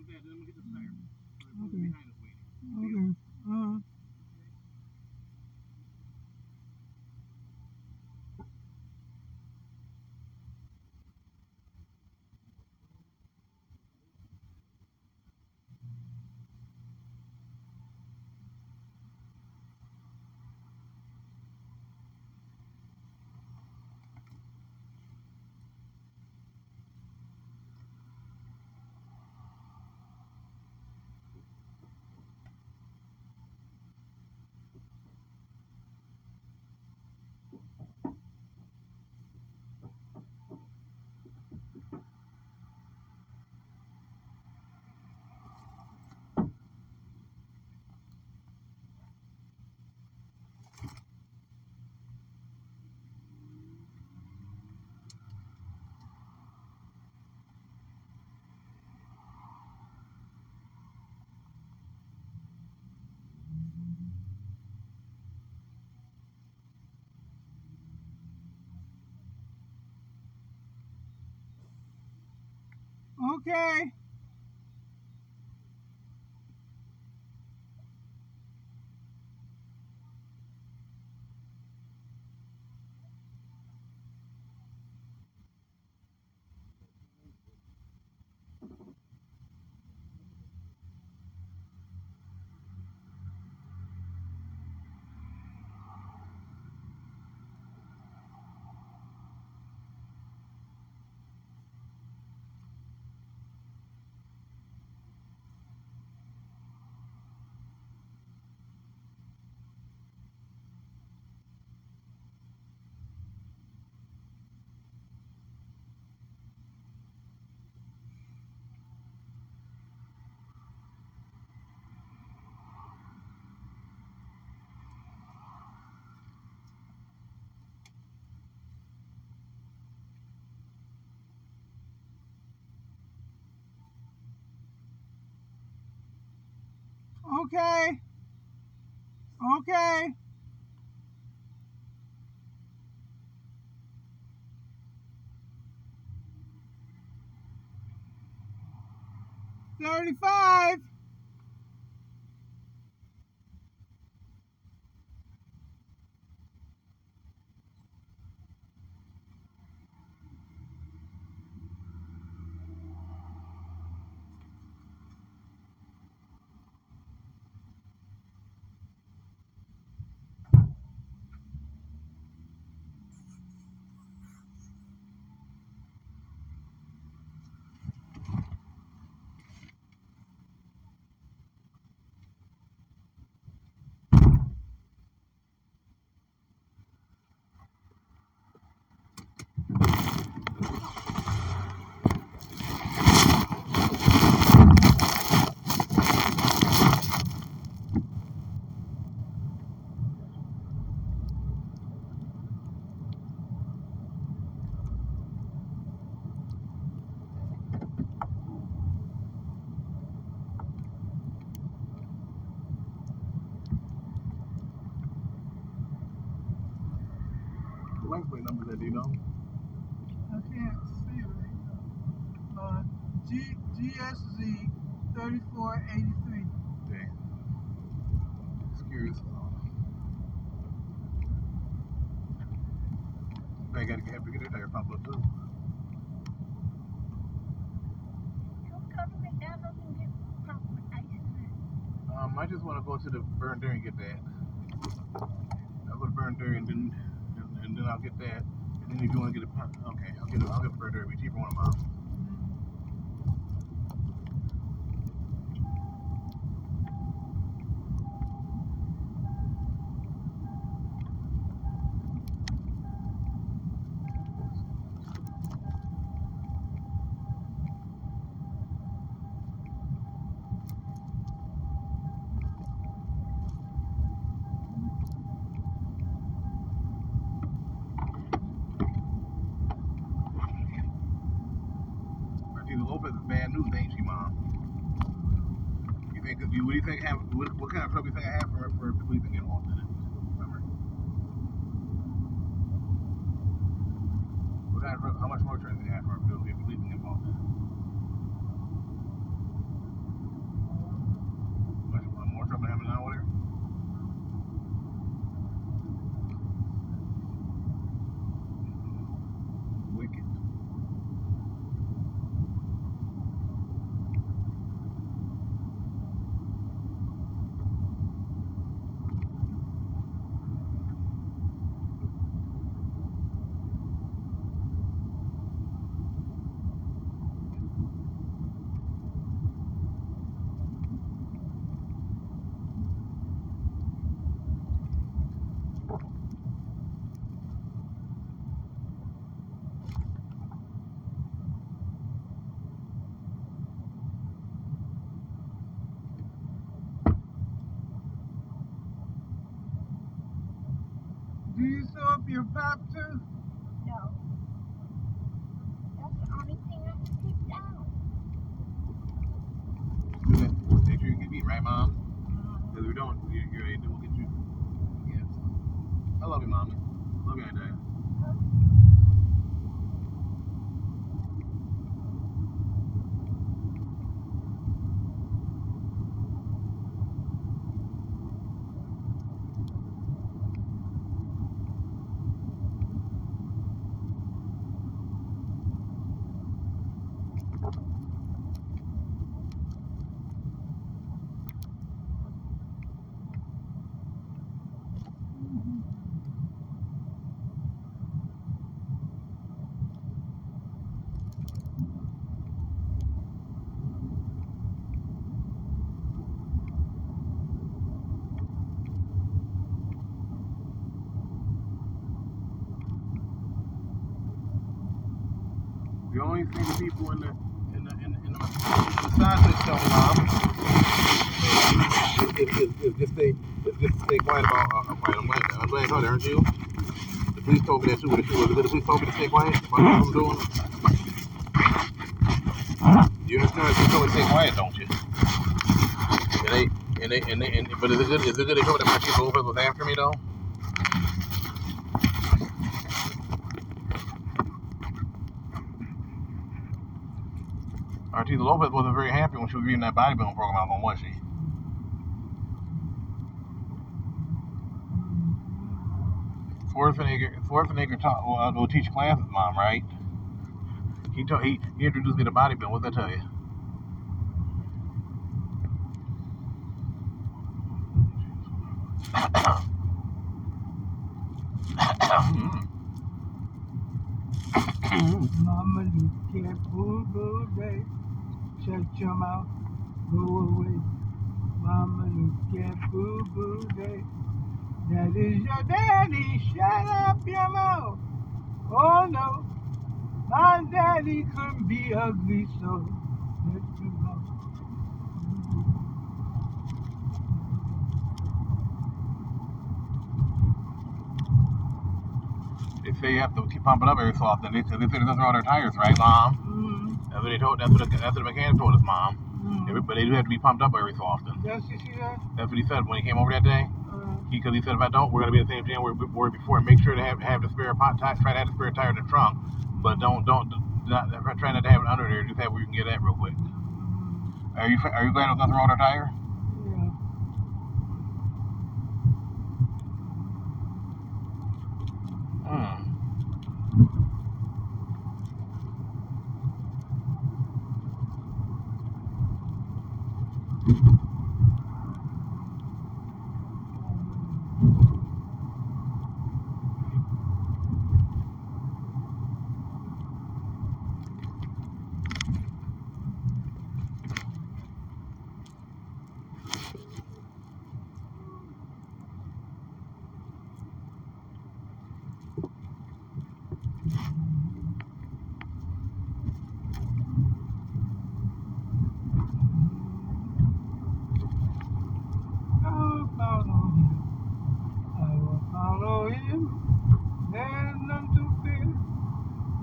Okay. Okay. Okay. Thirty-five. The license plate number that do you know? I can't see right now. Uh, G GSZ thirty-four eighty-three. Dang. Just curious. I gotta get, have to get their tire pump up too. Um, I just want to go to the Byrne Dairy and get that. I'll go to Byrne Dairy and then and, and then I'll get that. And then if you want to get a pump, okay, I'll get it. I'll get the Byrne Dairy. It'll be cheaper one mile. Pop too? No. That's the only thing I can keep down. Do that. Make sure you get beat, right, Mom? Because we don't, you, you're ready to we'll get you. Yes. I love you, mommy. Love you, Aunt Dad. You see the people in the in the in the, in the massage itself, mom. If, if, if, if they if, they quiet about uh, quiet, I'm glad I'm glad how aren't you? The police told me that too. The police, the police told me to stay quiet about what I'm doing. You understand? They told me to stay quiet, don't you? And they and they and they and but is it good? Is it good? They told me that my chief Lopez was after me though. Artisa Lopez wasn't very happy when she was reading that bodybuilding program album, was she? Schwarzenegger, Schwarzenegger taught, well, will teach classes, mom, right? He, taught, he he introduced me to bodybuilding. What did I tell you? Mama, boo day. Shut your mouth, go away. Mama, look at boo boo day. That is your daddy. Shut up your mouth. Oh no, my daddy couldn't be ugly, so. They say you have to keep pumping up every so often. They, they said it doesn't run their tires, right, mom? Mm, That's what they told. That's what the, that's what the mechanic told us, mom. mm. Every- But they do have to be pumped up every so often. Does you see that? That's what he said when he came over that day. Uh, Because he, said if I don't, we're gonna be in the same jam we were before. Make sure to have have the spare pot tire. Try to have the spare tire in the trunk, but don't don't not try not to have it under there. Just have where you can get that real quick. Are you are you glad there's nothing wrong with our tire? yeah. Hmm. I will follow him. I will follow him. There's none to fear.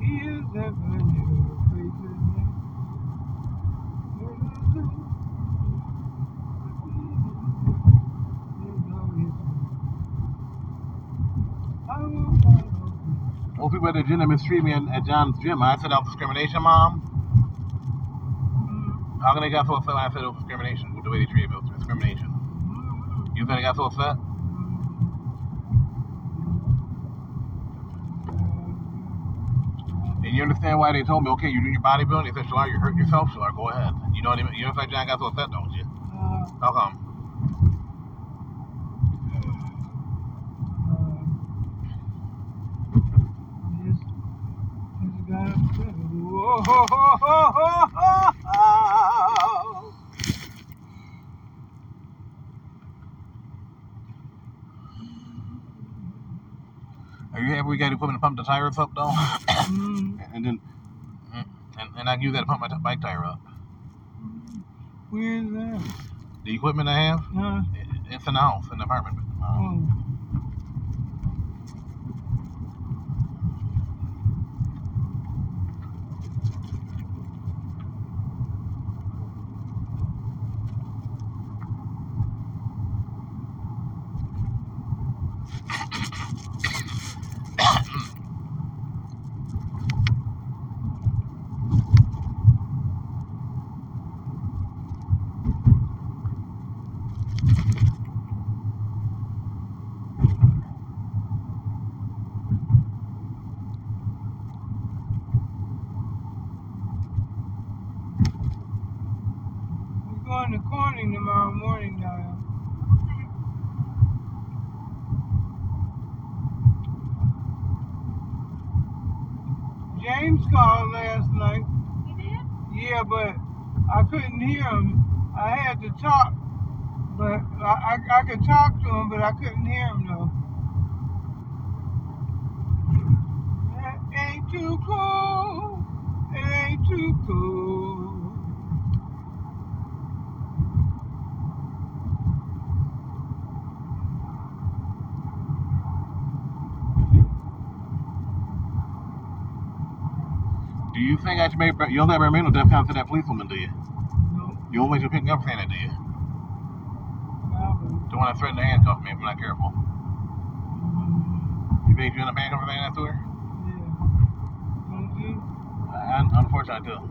He is ever near. Praise his name. I will follow him. Most people at the gym mistreat me at, at John's gym. I said was discrimination, mom. How can they got so upset when I said was discrimination? with The way they treat me discrimination. You think they got so upset? And you understand why they told me, okay, you're doing your bodybuilding? They said, Shalar, you're hurting yourself, Shalar, go ahead. You know what I mean? You know if John got so upset, don't you? uh, How come? Yes, it's got a Whoa, ho, ho, ho, ho, ho, ho. Are you happy we got equipment to pump the tires up, though? And then, and, and I use that to pump my t- bike tire up. where's that? The equipment I have, Huh? i- it's an house, an apartment. Um, Oh. James called last night. He did? Yeah, but I couldn't hear him. I had to talk, but I, I, I could talk to him, but I couldn't hear him though. It ain't too cold. It ain't too cold. You think make you don't I made no death count to that policewoman, do you? No, You don't think pick me up saying that, do you? probably. The one that threatened to handcuff me if I'm not careful. You think you end up handcuffing saying that to her? yeah. Don't you? I, unfortunately, I do.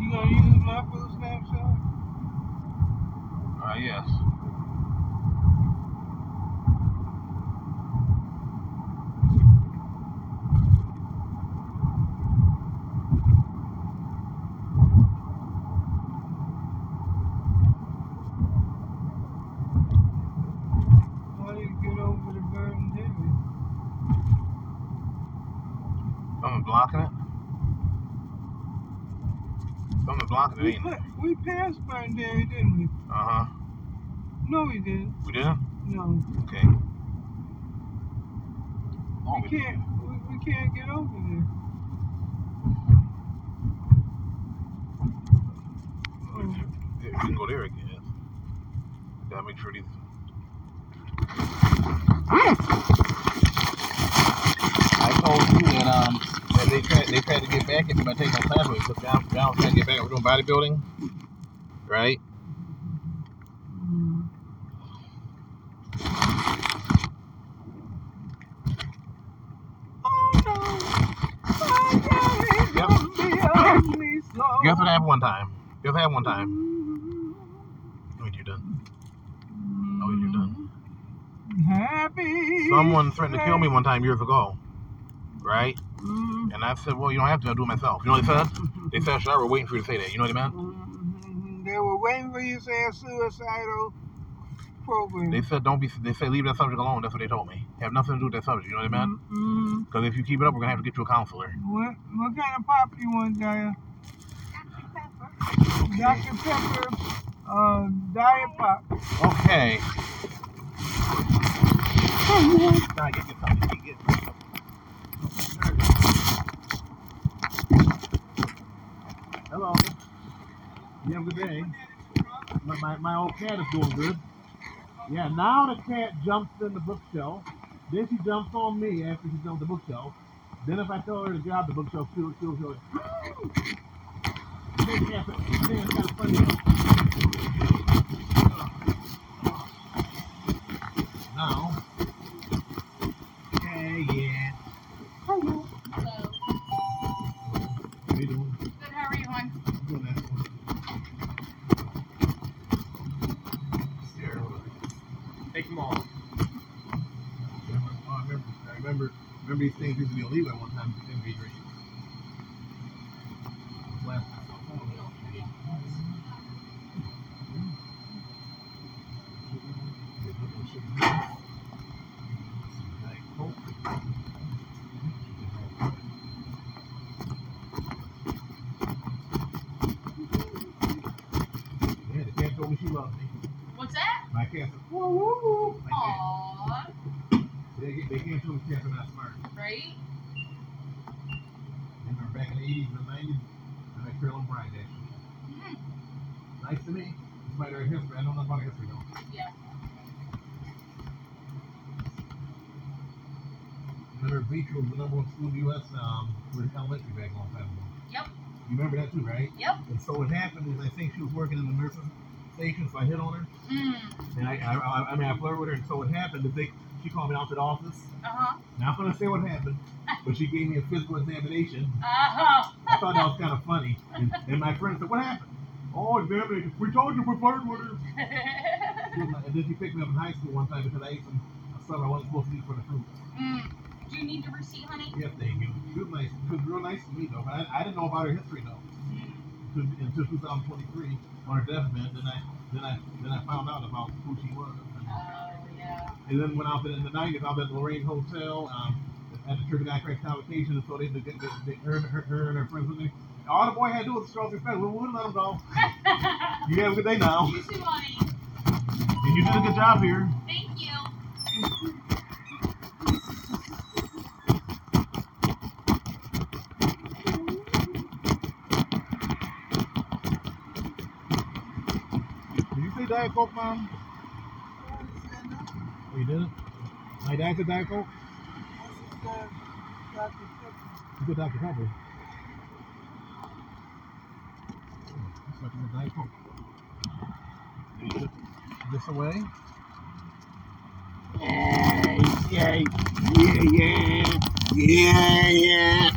You gonna use my full snapshot? Uh, yes. How do you get over the burden heavy? Someone's blocking it. Someone's blocking it, We, ain't it? pa- we passed Burndale, didn't we? Uh huh. No, we didn't. We didn't? No. Okay. Oh, We can't. We, we can't get over there. we, we can go there again. Gotta make sure these. I told you that um that they tried they tried to get back at me by taking my class away because down down trying to get back. We're doing bodybuilding, right? Oh no! My daddy's Yep. gonna be on me so. Guess what happened one time? Guess what happened one time? Mm-hmm. Wait, you're done. Oh, you're done. Happy. Someone threatened to kill me one time years ago, right? Mm. And I said, well, you don't have to. I'll do it myself. You know what they said? They said, "Sure, we're waiting for you to say that." You know what I meant? They were waiting for you saying suicidal program. They said, "Don't be." They said, "Leave that subject alone." That's what they told me. Have nothing to do with that subject. You know what I mean? Mm-mm. Because if you keep it up, we're gonna have to get you a counselor. What what kind of pop you want, Daya? Dr. Pepper, Dr Pepper. uh, diet pop. Okay. Nah, get, get something. Get, get. Hello. A good day. My, my, my old cat is doing good. Yeah, now the cat jumps in the bookshelf. Then she jumps on me after she's on the bookshelf. Then if I tell her to grab the bookshelf, she'll, she'll, it's then it's kind of funny. Now. Hey, yeah. Hello. How you doing? Good, how are you, hon? I'm doing that. Take them all. I remember, I remember, remember these things used to be illegal at one time. Didn't be great. Last Yeah, the cat told me she loved me. What's that? My cat said, woo woo woo. Like that. Aww. They, get- they can't tell me cats are not smart. Right? Remember back in the 80s and the 90s, I met Carolyn Bryant actually. Mhm. Nice to meet. Despite her history, I know nothing about her history though. Yeah. Remember Beach was the number one school in the U.S. Elementary back a long time ago. Yep. You remember that too, right? Yep. And so what happened is I think she was working in the nursing station, so I hit on her. Mm. And I, I, I, I mean, I flirted with her, and so what happened is they, she called me out to the office. Uh-huh. Not gonna say what happened, but she gave me a physical examination. Uh-huh. I thought that was kind of funny. And, and my friend said, "What happened?" Oh, examination. We told you we flirted with her. And then she picked me up in high school one time because I ate some stuff I wasn't supposed to eat for the fruit. Mm. Do you need the receipt, honey? Yes, thank you. She was nice. She was real nice to me though. But I, I didn't know about her history though. Until- Until 2023 on her deathbed, then I then I then I found out about who she was. Oh, yeah. And then when I was in the nineties, I was at the Lorraine Hotel um, at the Trigger Act Convocation, so they, they, they, they her, her, her and her friends with me. All the boy had to do was show respect. We wouldn't let him go. You have a good day now. You too, honey. And you did a good job here. Thank you. Did you say Diet Coke, Mom? Oh, you didn't? My dad said Diet Coke? You said Dr. Pepper. It's like a Diet Coke. You put this away. Yeah, yeah, yeah, yeah, yeah.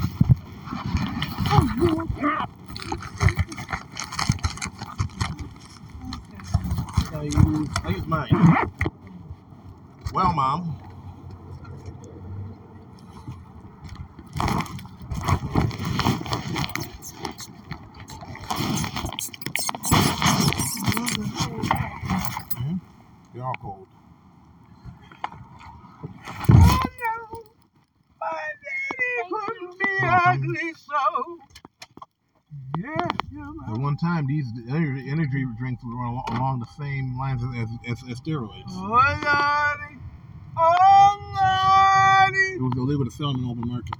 I use, I use mine. Well, Mom. They're hmm? all cold. Oh, My daddy couldn't be ugly so. You At one time, these energy, drinks were along, along the same lines as, as, as steroids. Oh, Lordy. Oh, Lordy. It was illegal to sell them in open market.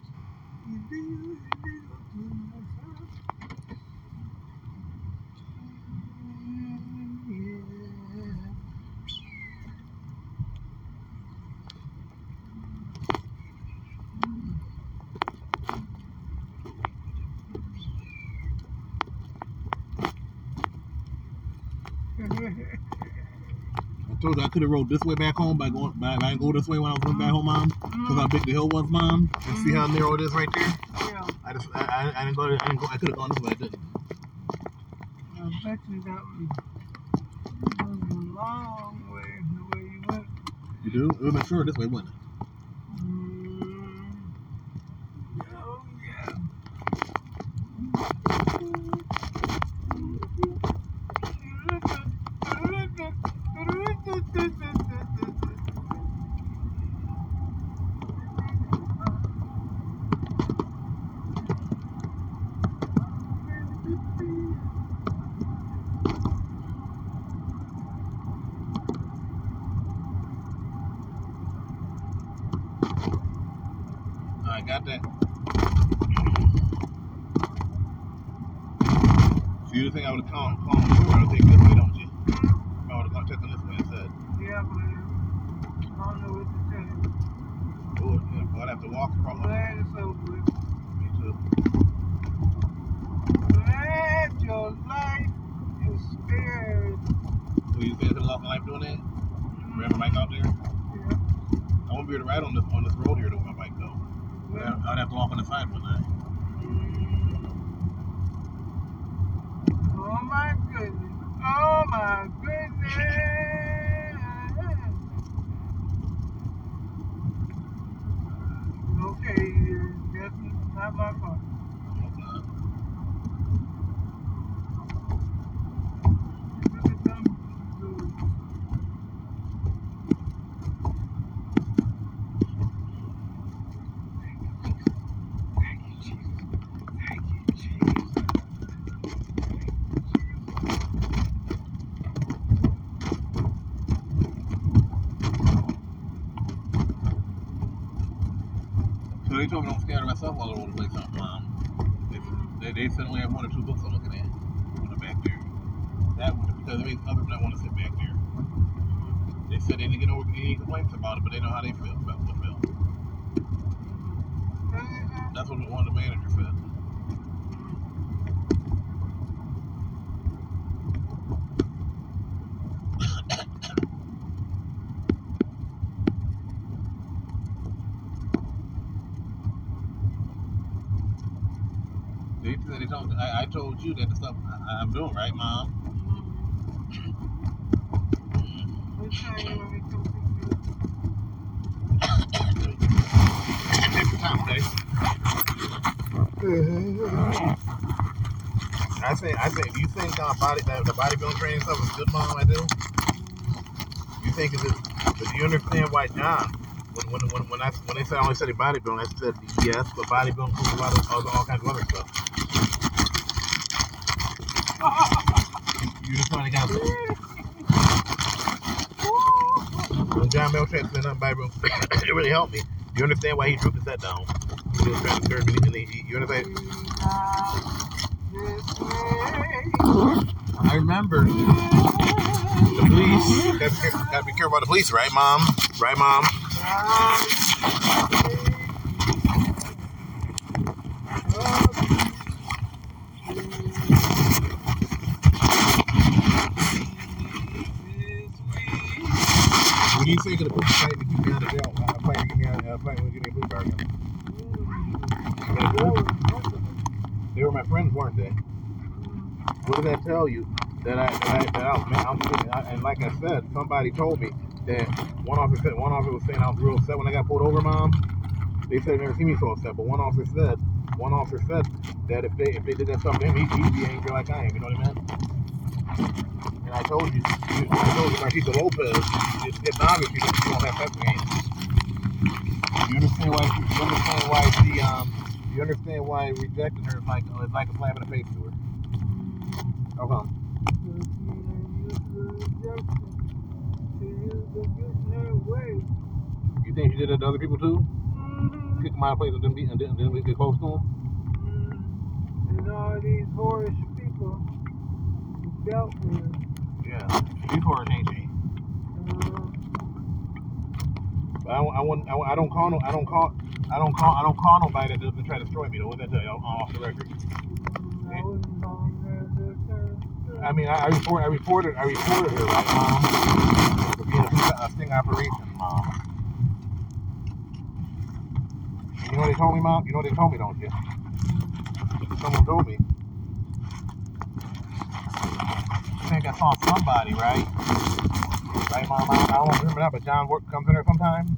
I told you I could have rode this way back home by going by, by go this way when I was going back home, Mom. Mm-hmm. Because how big the hill was, Mom. And mm-hmm. see how narrow it is right there. Yeah, I just I, I, I didn't go. I didn't go. I could have gone this way. I didn't. I bet you that was, a long way the way you went. You do? It would have been short this way, wouldn't it? Told you that the stuff I, I'm doing right, Mom. okay? I say, I say, do you think uh, body that the bodybuilding training stuff is good, mom? I do. You think is it? Do you understand why John? When when when when I when they said I only study bodybuilding, I said yes, but bodybuilding includes a lot of other, all kinds of other stuff. You just finally got when John Melchett said nothing bodybuilding, it really helped me. You understand why he drooped his head down? He was trying to serve me, and he, you understand? I remember the police. Gotta be, careful, gotta be careful about the police, right, mom? Right, mom? What do you think of the police fight to keep me out of jail? Uh, fight to get me out, uh, fight to get me a police car again? That good? They were my friends, weren't they? What did that tell you? That I, that I, that I man, I'm sitting, I, and like I said, somebody told me that one officer said, one officer was saying I was real upset when I got pulled over, mom. They said they never seen me so upset, but one officer said, one officer said that if they if they did that something to him, he'd, he'd be angry like I am. You know what I mean? And I told you, I told you, Marquita Lopez, it's, it's obvious you don't, have sex games. You understand why? You understand why she um. You understand why rejecting her is like is like a slap in the face to her. How? You think she did that to other people too? Kick them out of place and then be and then, then we get close to them? And all these horse people dealt with Yeah. She's horse, ain't she? But I, I. I, I don't call no. I don't call. I don't call. I don't call nobody that doesn't try to destroy me. Though. What that tell you? I'm off the record. I wasn't on there this time. I mean, I, I report. I reported. I reported her, right, mom? For being a, a sting operation, mom. You know what they told me, mom? You know what they told me, don't you? Someone told me. I think I saw somebody, right? Right, mom? I, I don't remember that, but John work comes in there sometime.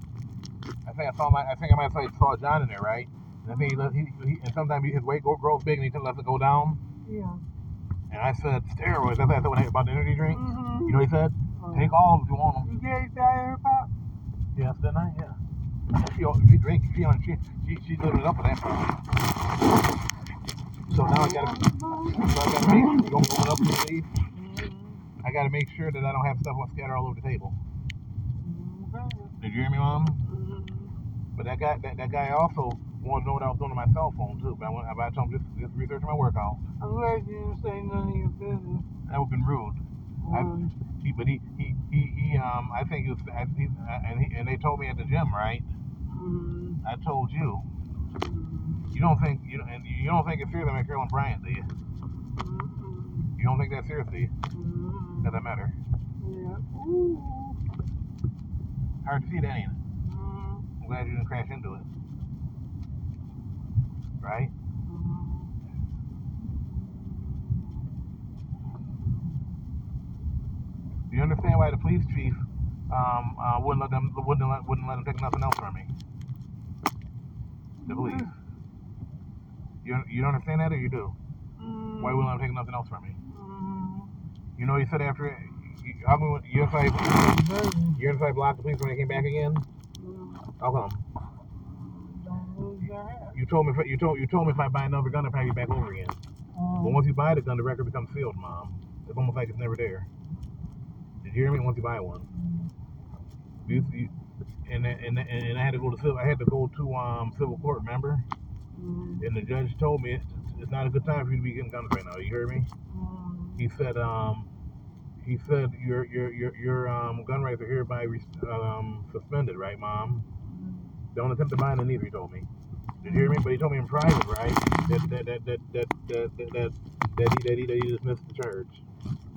I think I saw my. I think I might have saw John in there, right? And I think he, he, he and sometimes his weight grows big and he lets it go down. Yeah. And I said steroids. That's what I said when I about the energy drink. Mm-hmm. You know what he said? Mm-hmm. Take all if you want them. You gave that pop? Yes, didn't I? Yeah. She, she drink. She. She she she it up with that. So now I gotta. So I gotta make. You gonna open up and leave? Mm-hmm. I gotta make sure that I don't have stuff scattered all over the table. Mm-hmm. Did you hear me, mom? But that guy, that, that guy also wanted to know what I was doing on my cell phone too. But I, went, him just just research my workout. I'm glad you didn't say none of your business. That would have been rude. I, he, but he, he, he, he, um, I think he was, I, he, and he, and they told me at the gym, right? mm, I told you. mm, You don't think you don't, and you don't think it's serious about Carolyn Bryant, do you? mm, You don't think that's serious, do you? mm, That I met yeah. Ooh. Hard to see that, ain't it? I'm glad you didn't crash into it. Right? you understand why the police chief um, uh, wouldn't let them wouldn't let wouldn't let them take nothing else from me? The police. You you don't understand that, or you do? Why wouldn't them take nothing else from me? You know, he said after you, how come you inside baby, you inside blocked the police when they came back again? How come? don't lose your hat. You told me if- you told you told me if I buy another gun, I'll probably be back over again. But Um, once you buy the gun, the record becomes sealed, mom. It's almost like it's never there. Did you hear me? Once you buy one, you, you, and, and and I had to go to civil. I had to go to um civil court. Remember? mm, And the judge told me it's, it's not a good time for you to be getting guns right now. You hear me? mm, He said um he said your your your your um gun rights are hereby um suspended, right, mom? Don't attempt to buy them either. He told me. Did you hear me? But he told me in private, right? That that that that that that that that, that he that he that he dismissed the charge.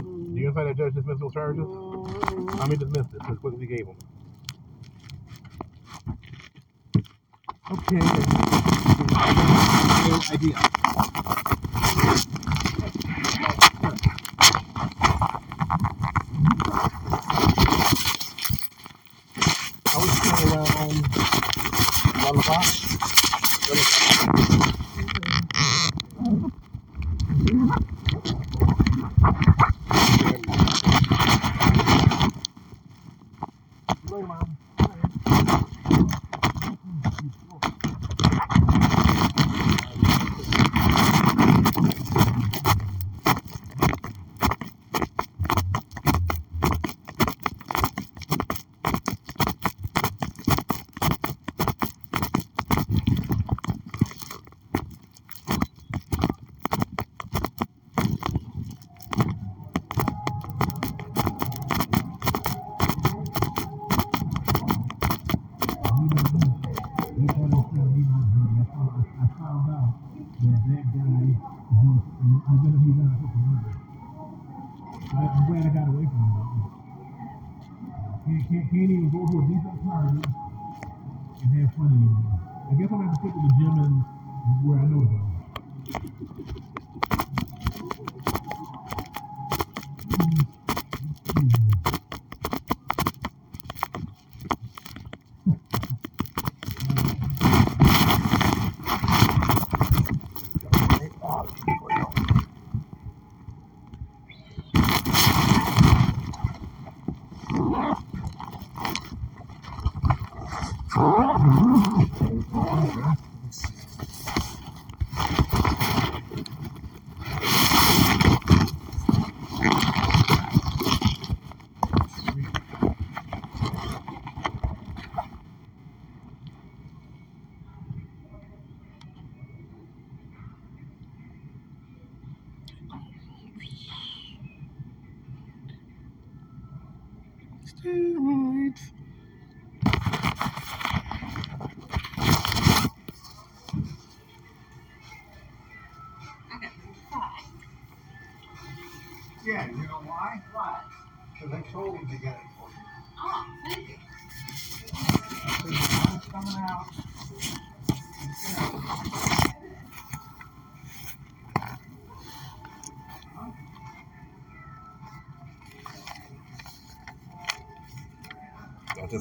Do you find that judge dismissed the charges? I mean dismissed it as quick as he gave him. Okay. Idea. I was around um, 1. চলো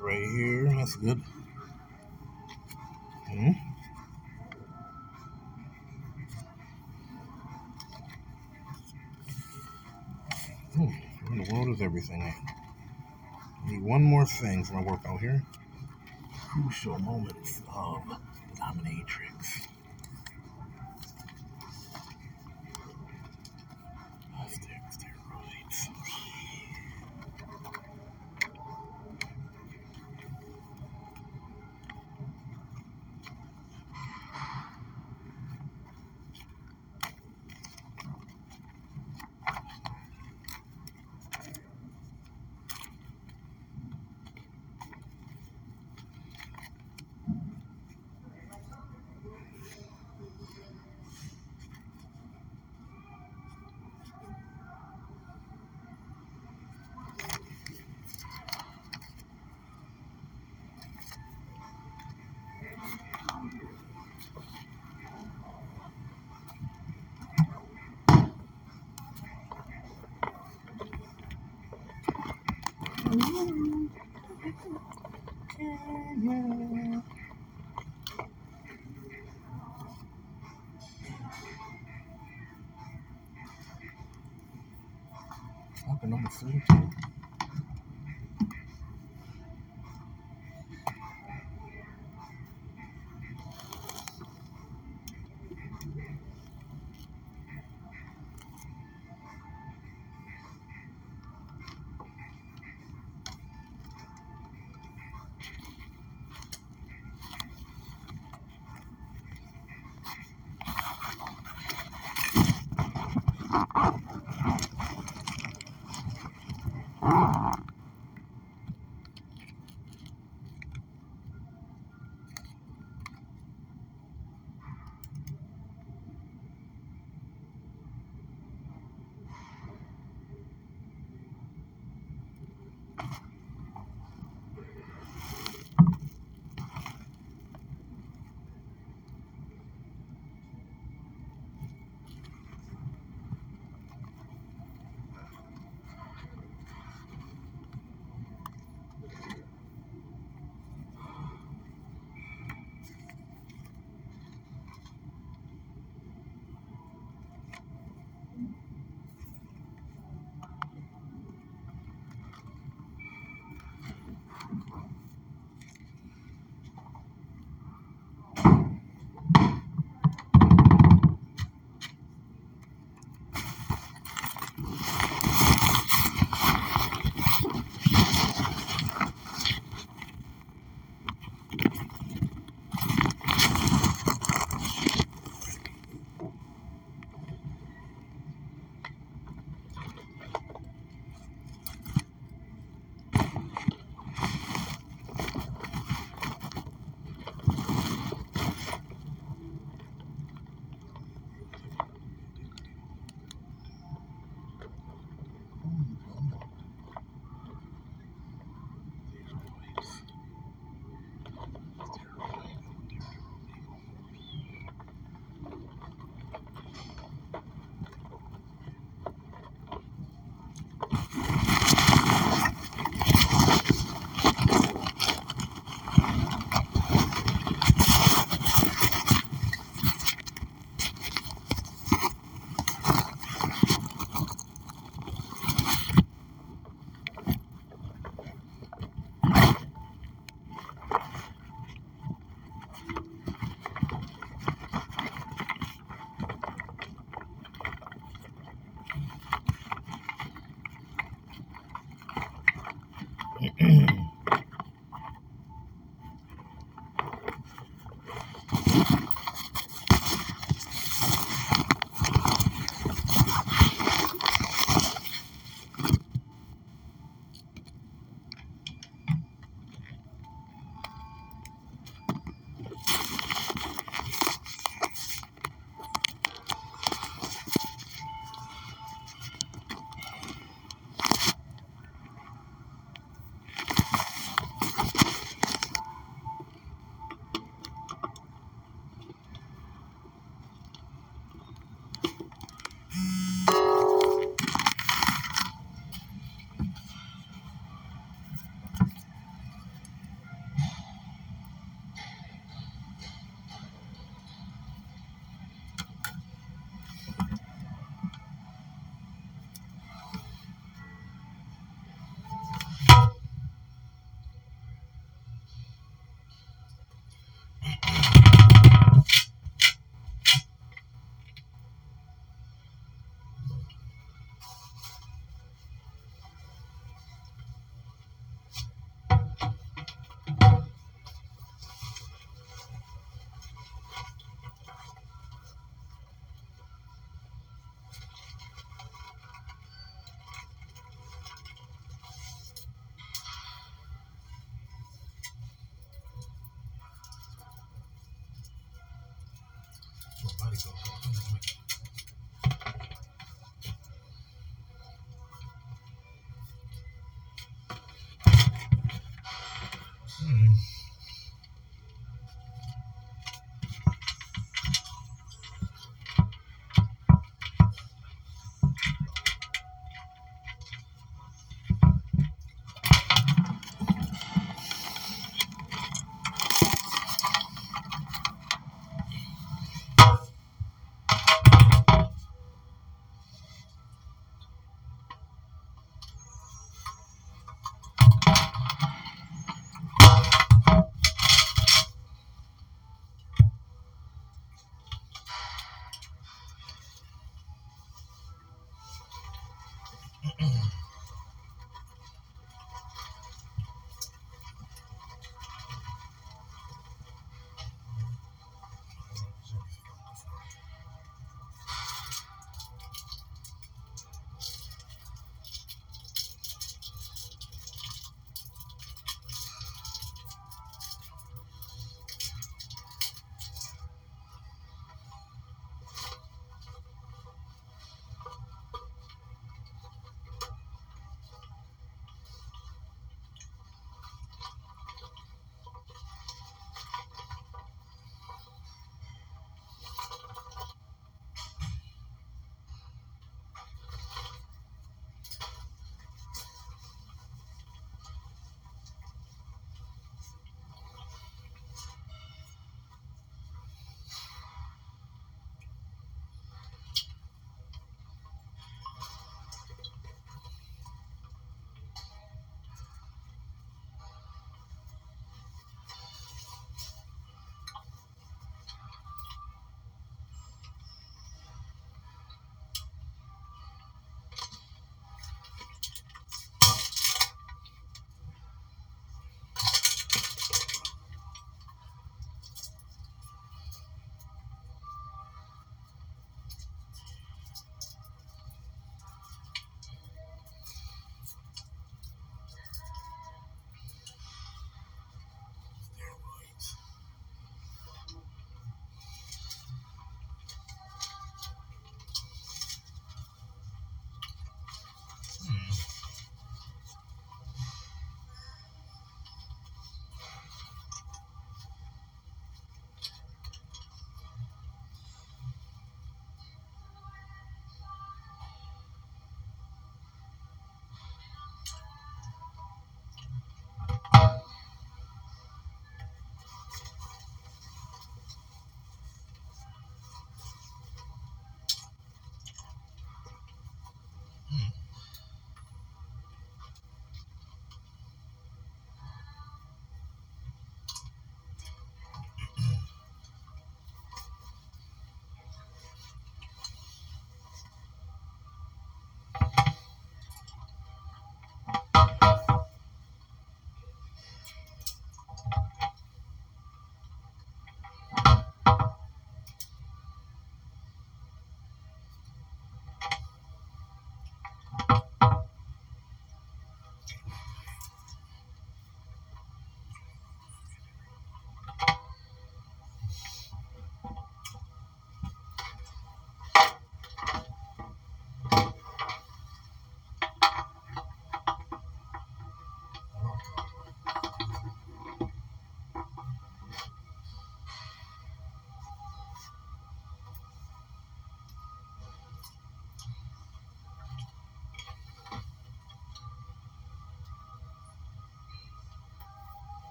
right here. That's good. Okay. Ooh, where in the world is everything at? I need one more thing for my workout here. Crucial moments of dominatrix.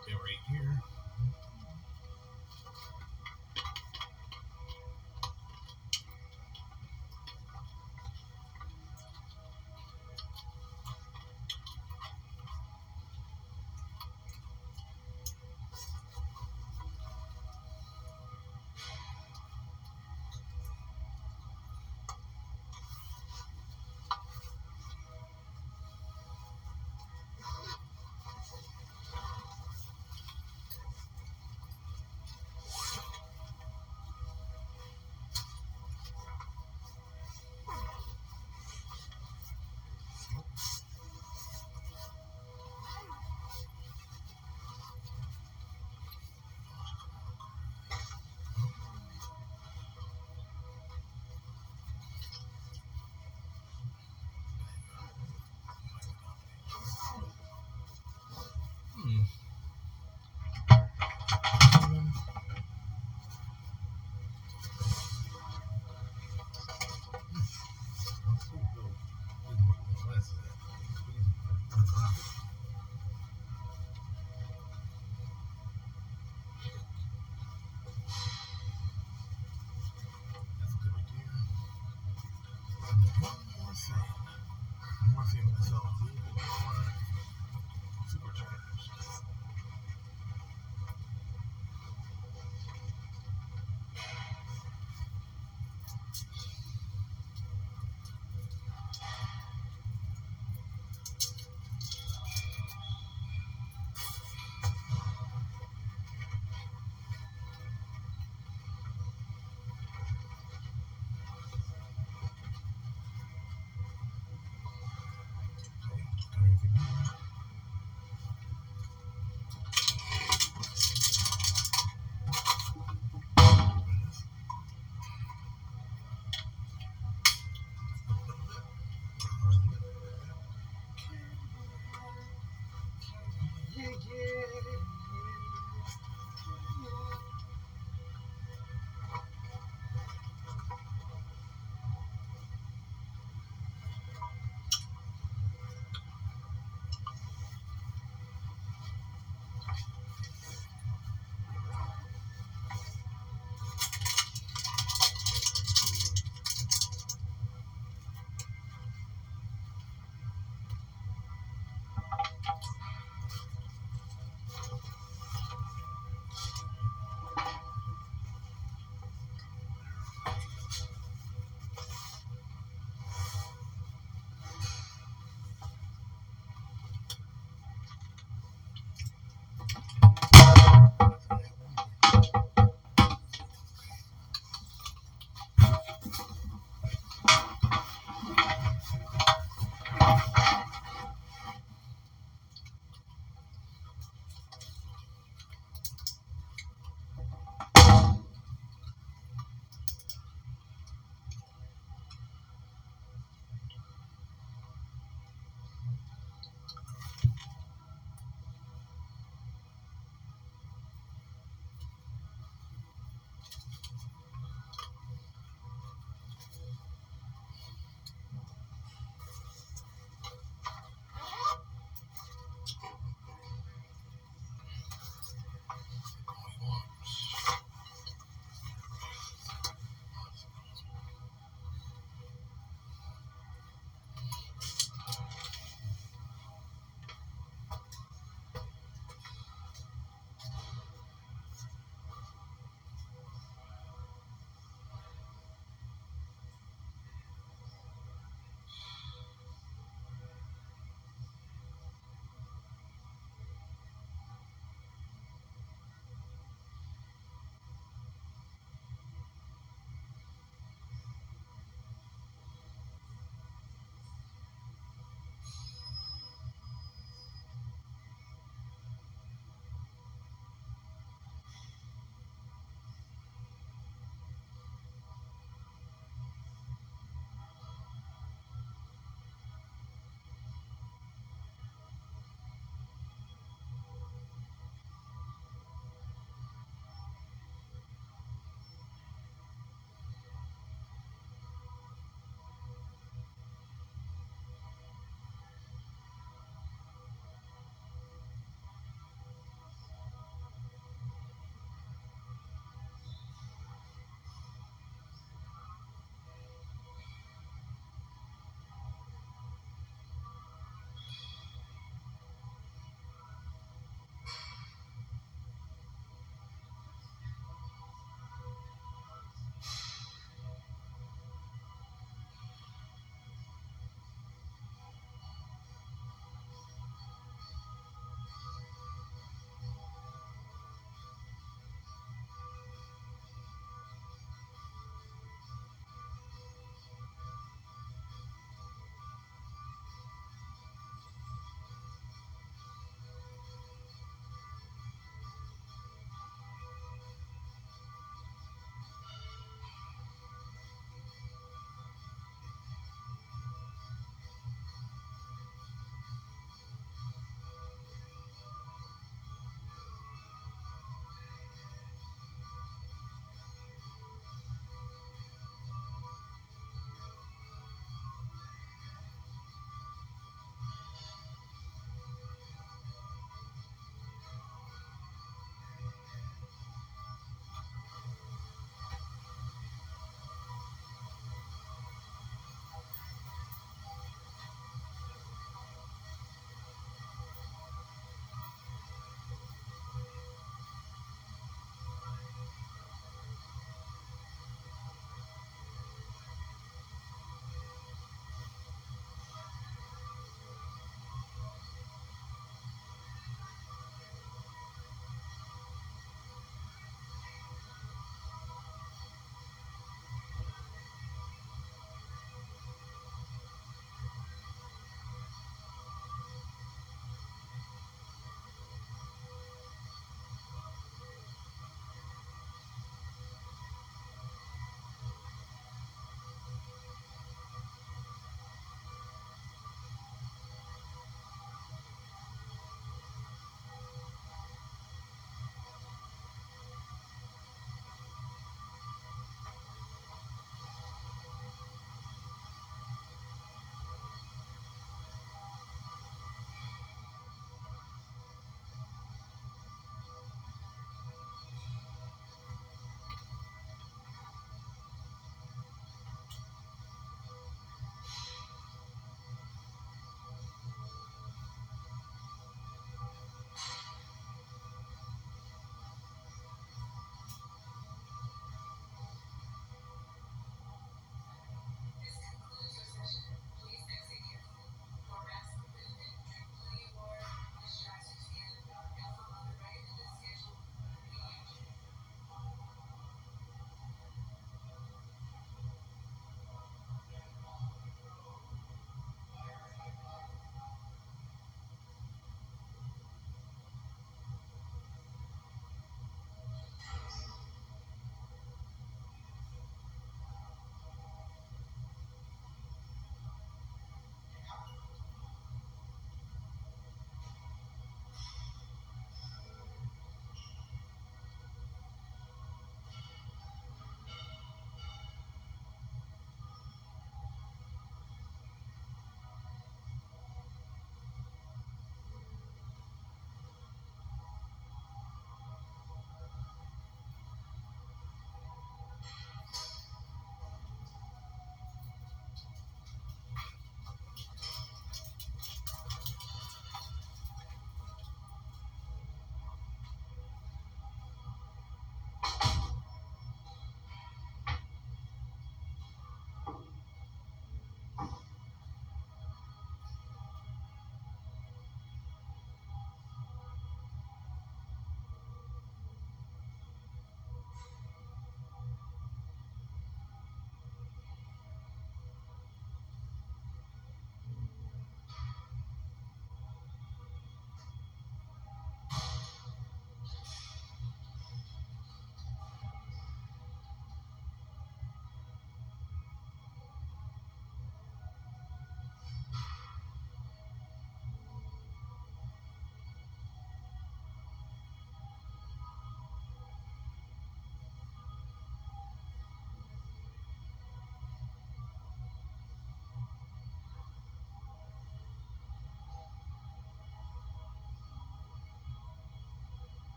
right here.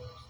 Thank you.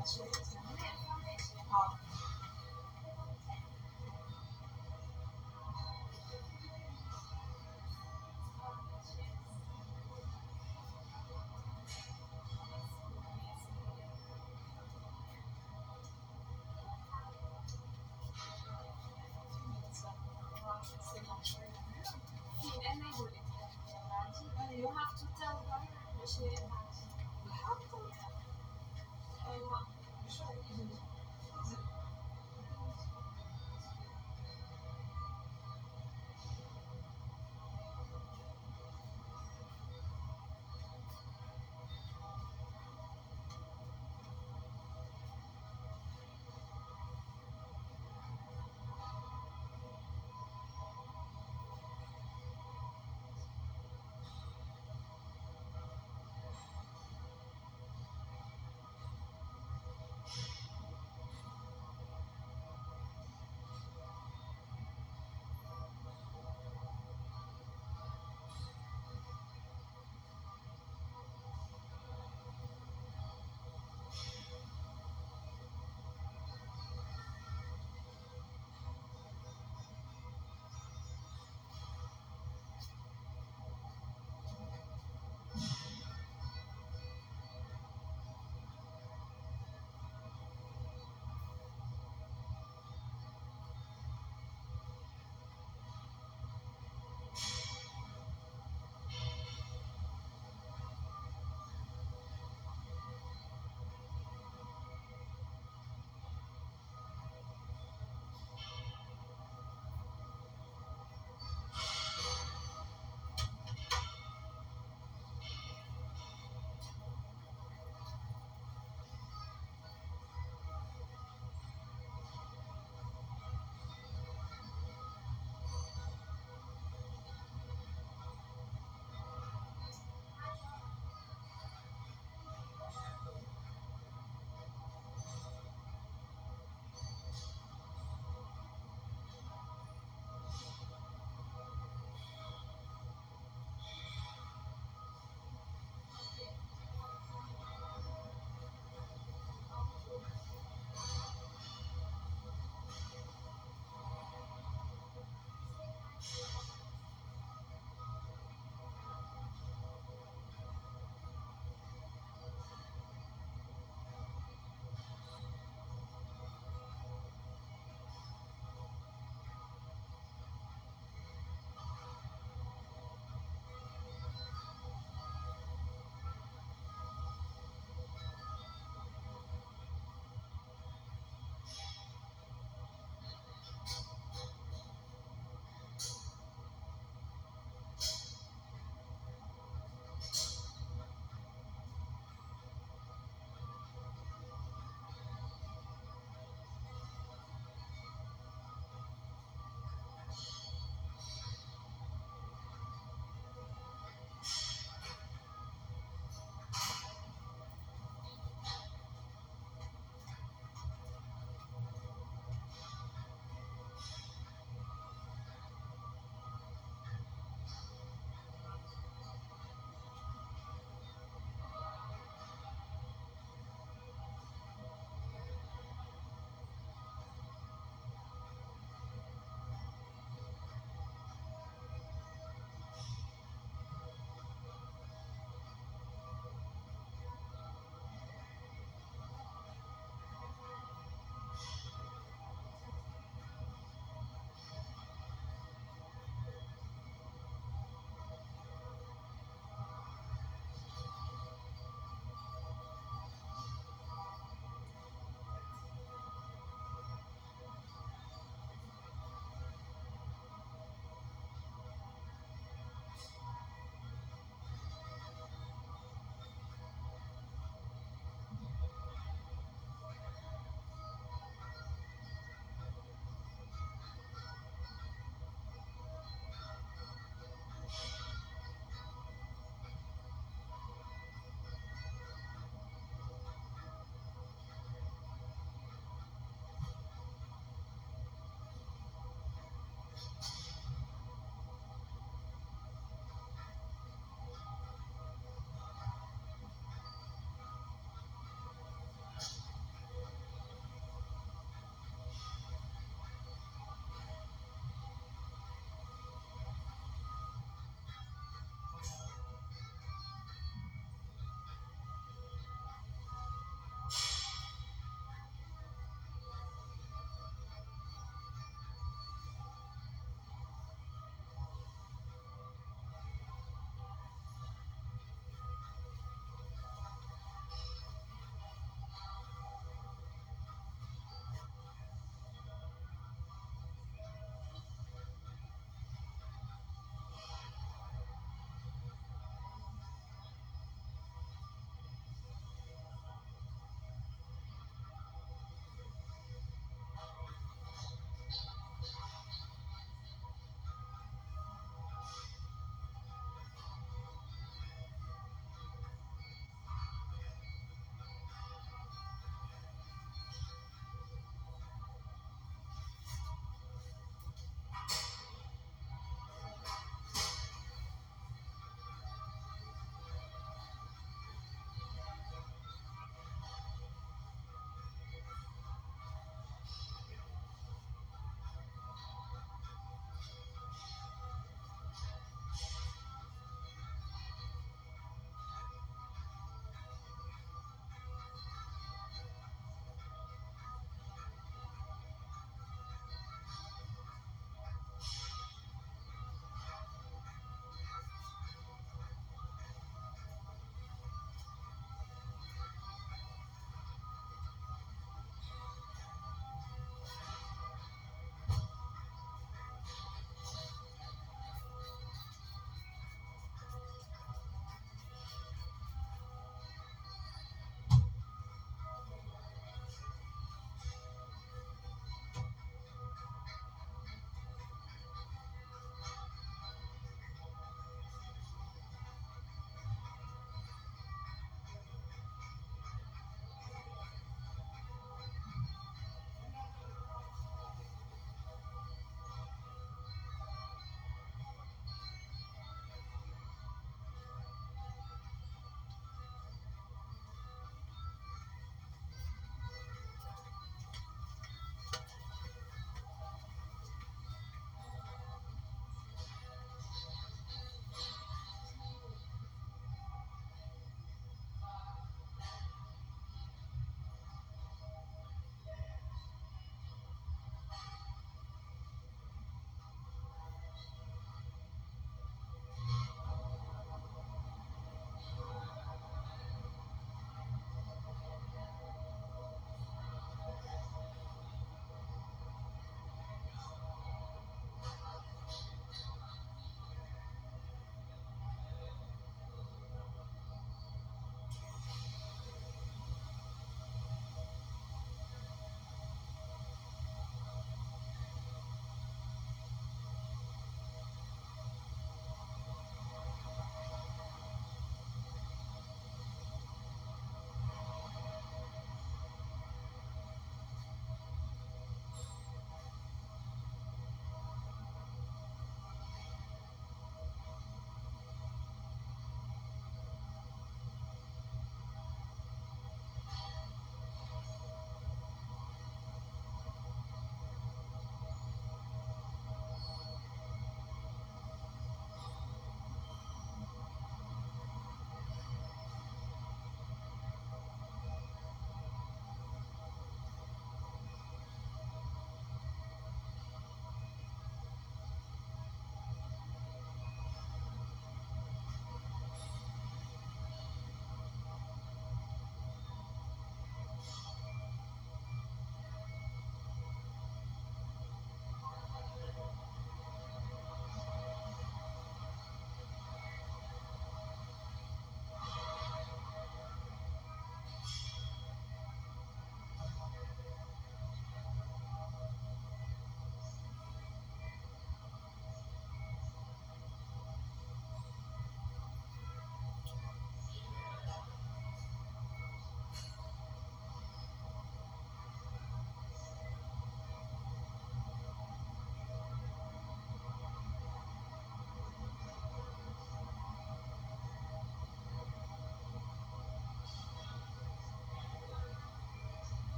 You have to tell her.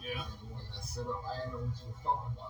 Yeah. I ain't know what you were talking about.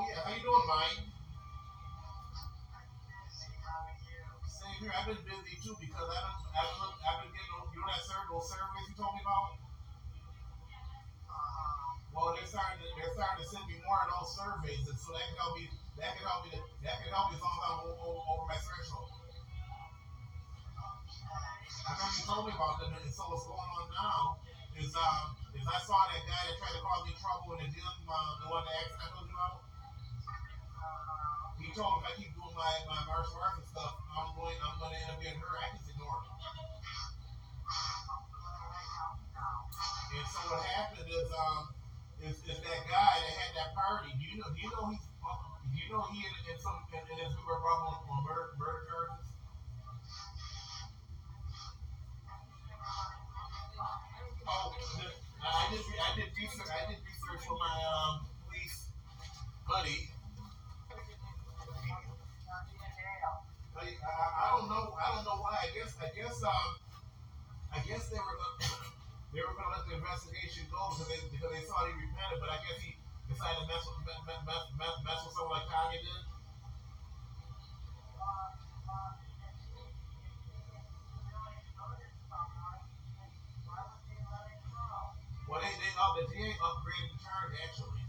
Oh yeah, how you doing, Mike? Same here. I've been busy too because I don't, I've been, I've been getting those, you know that survey, those surveys you told me about. Well, they're starting to, they're starting to send me more of those surveys, and so that can help me. That can help me. To, that can help me as long as I'm over, over, my threshold. I know you told me about them, and so what's going on now is um is I saw that guy that tried to cause me trouble in the gym, great financially.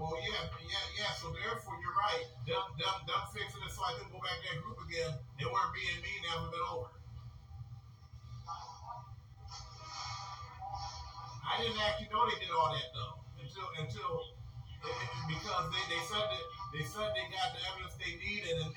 Well, yeah, yeah, yeah. So therefore, you're right. Dumb, dumb, them fixing it so I can go back to that group again. They weren't being mean after it been over. I didn't actually know they did all that though until until because they, they said that they said they got the evidence they needed and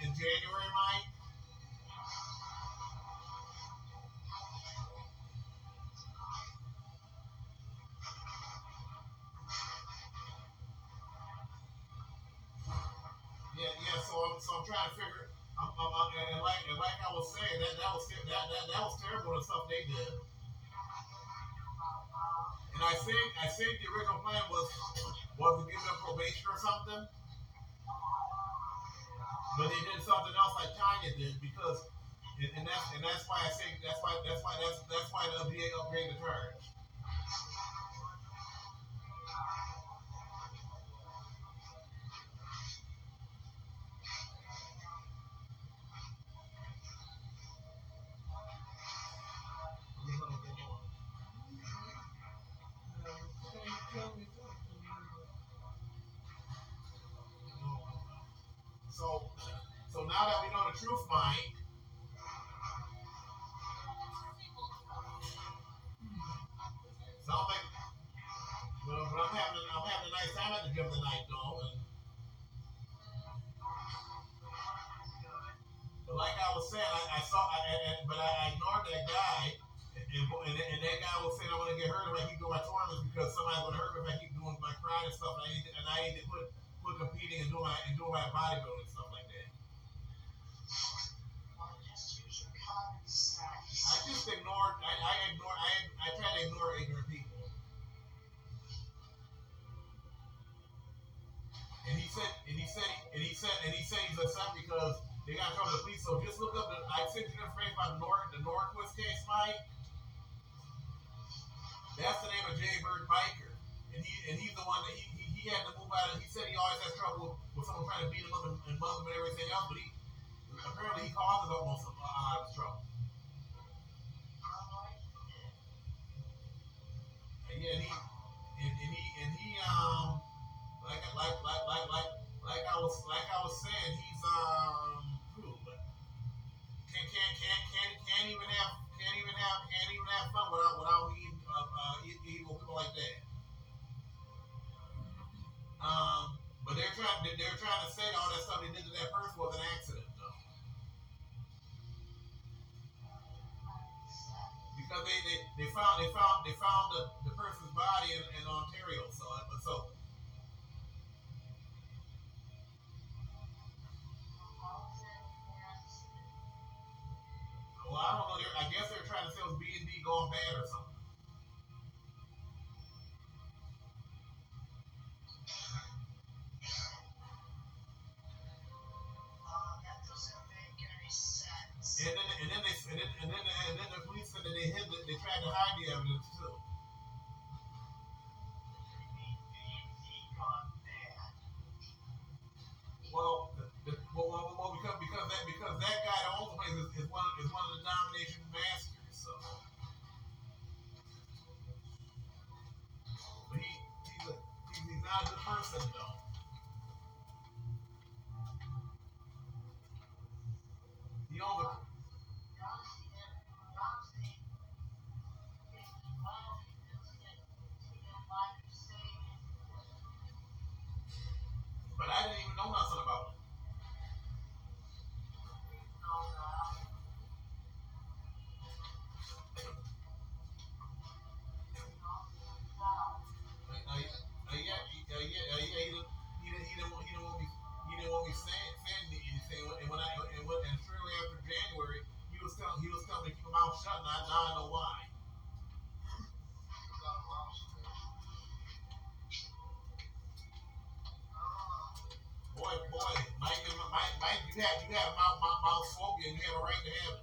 You have mouth, my, my phobia have a right to have it.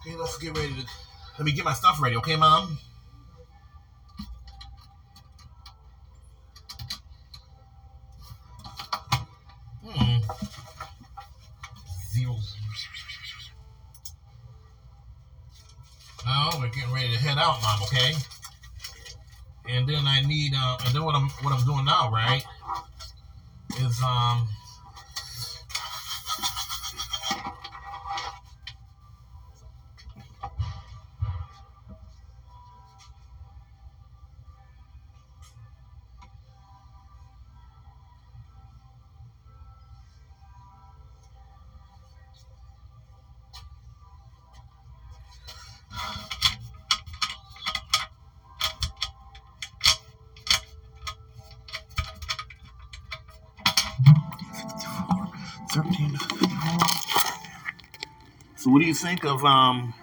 Okay, let's get ready to. Let me get my stuff ready, okay, Mom? Hmm. Zero. Now we're getting ready to head out, Mom, okay? And then I need, uh, and then what I'm, what I'm doing now, right, is, um, What do you think of um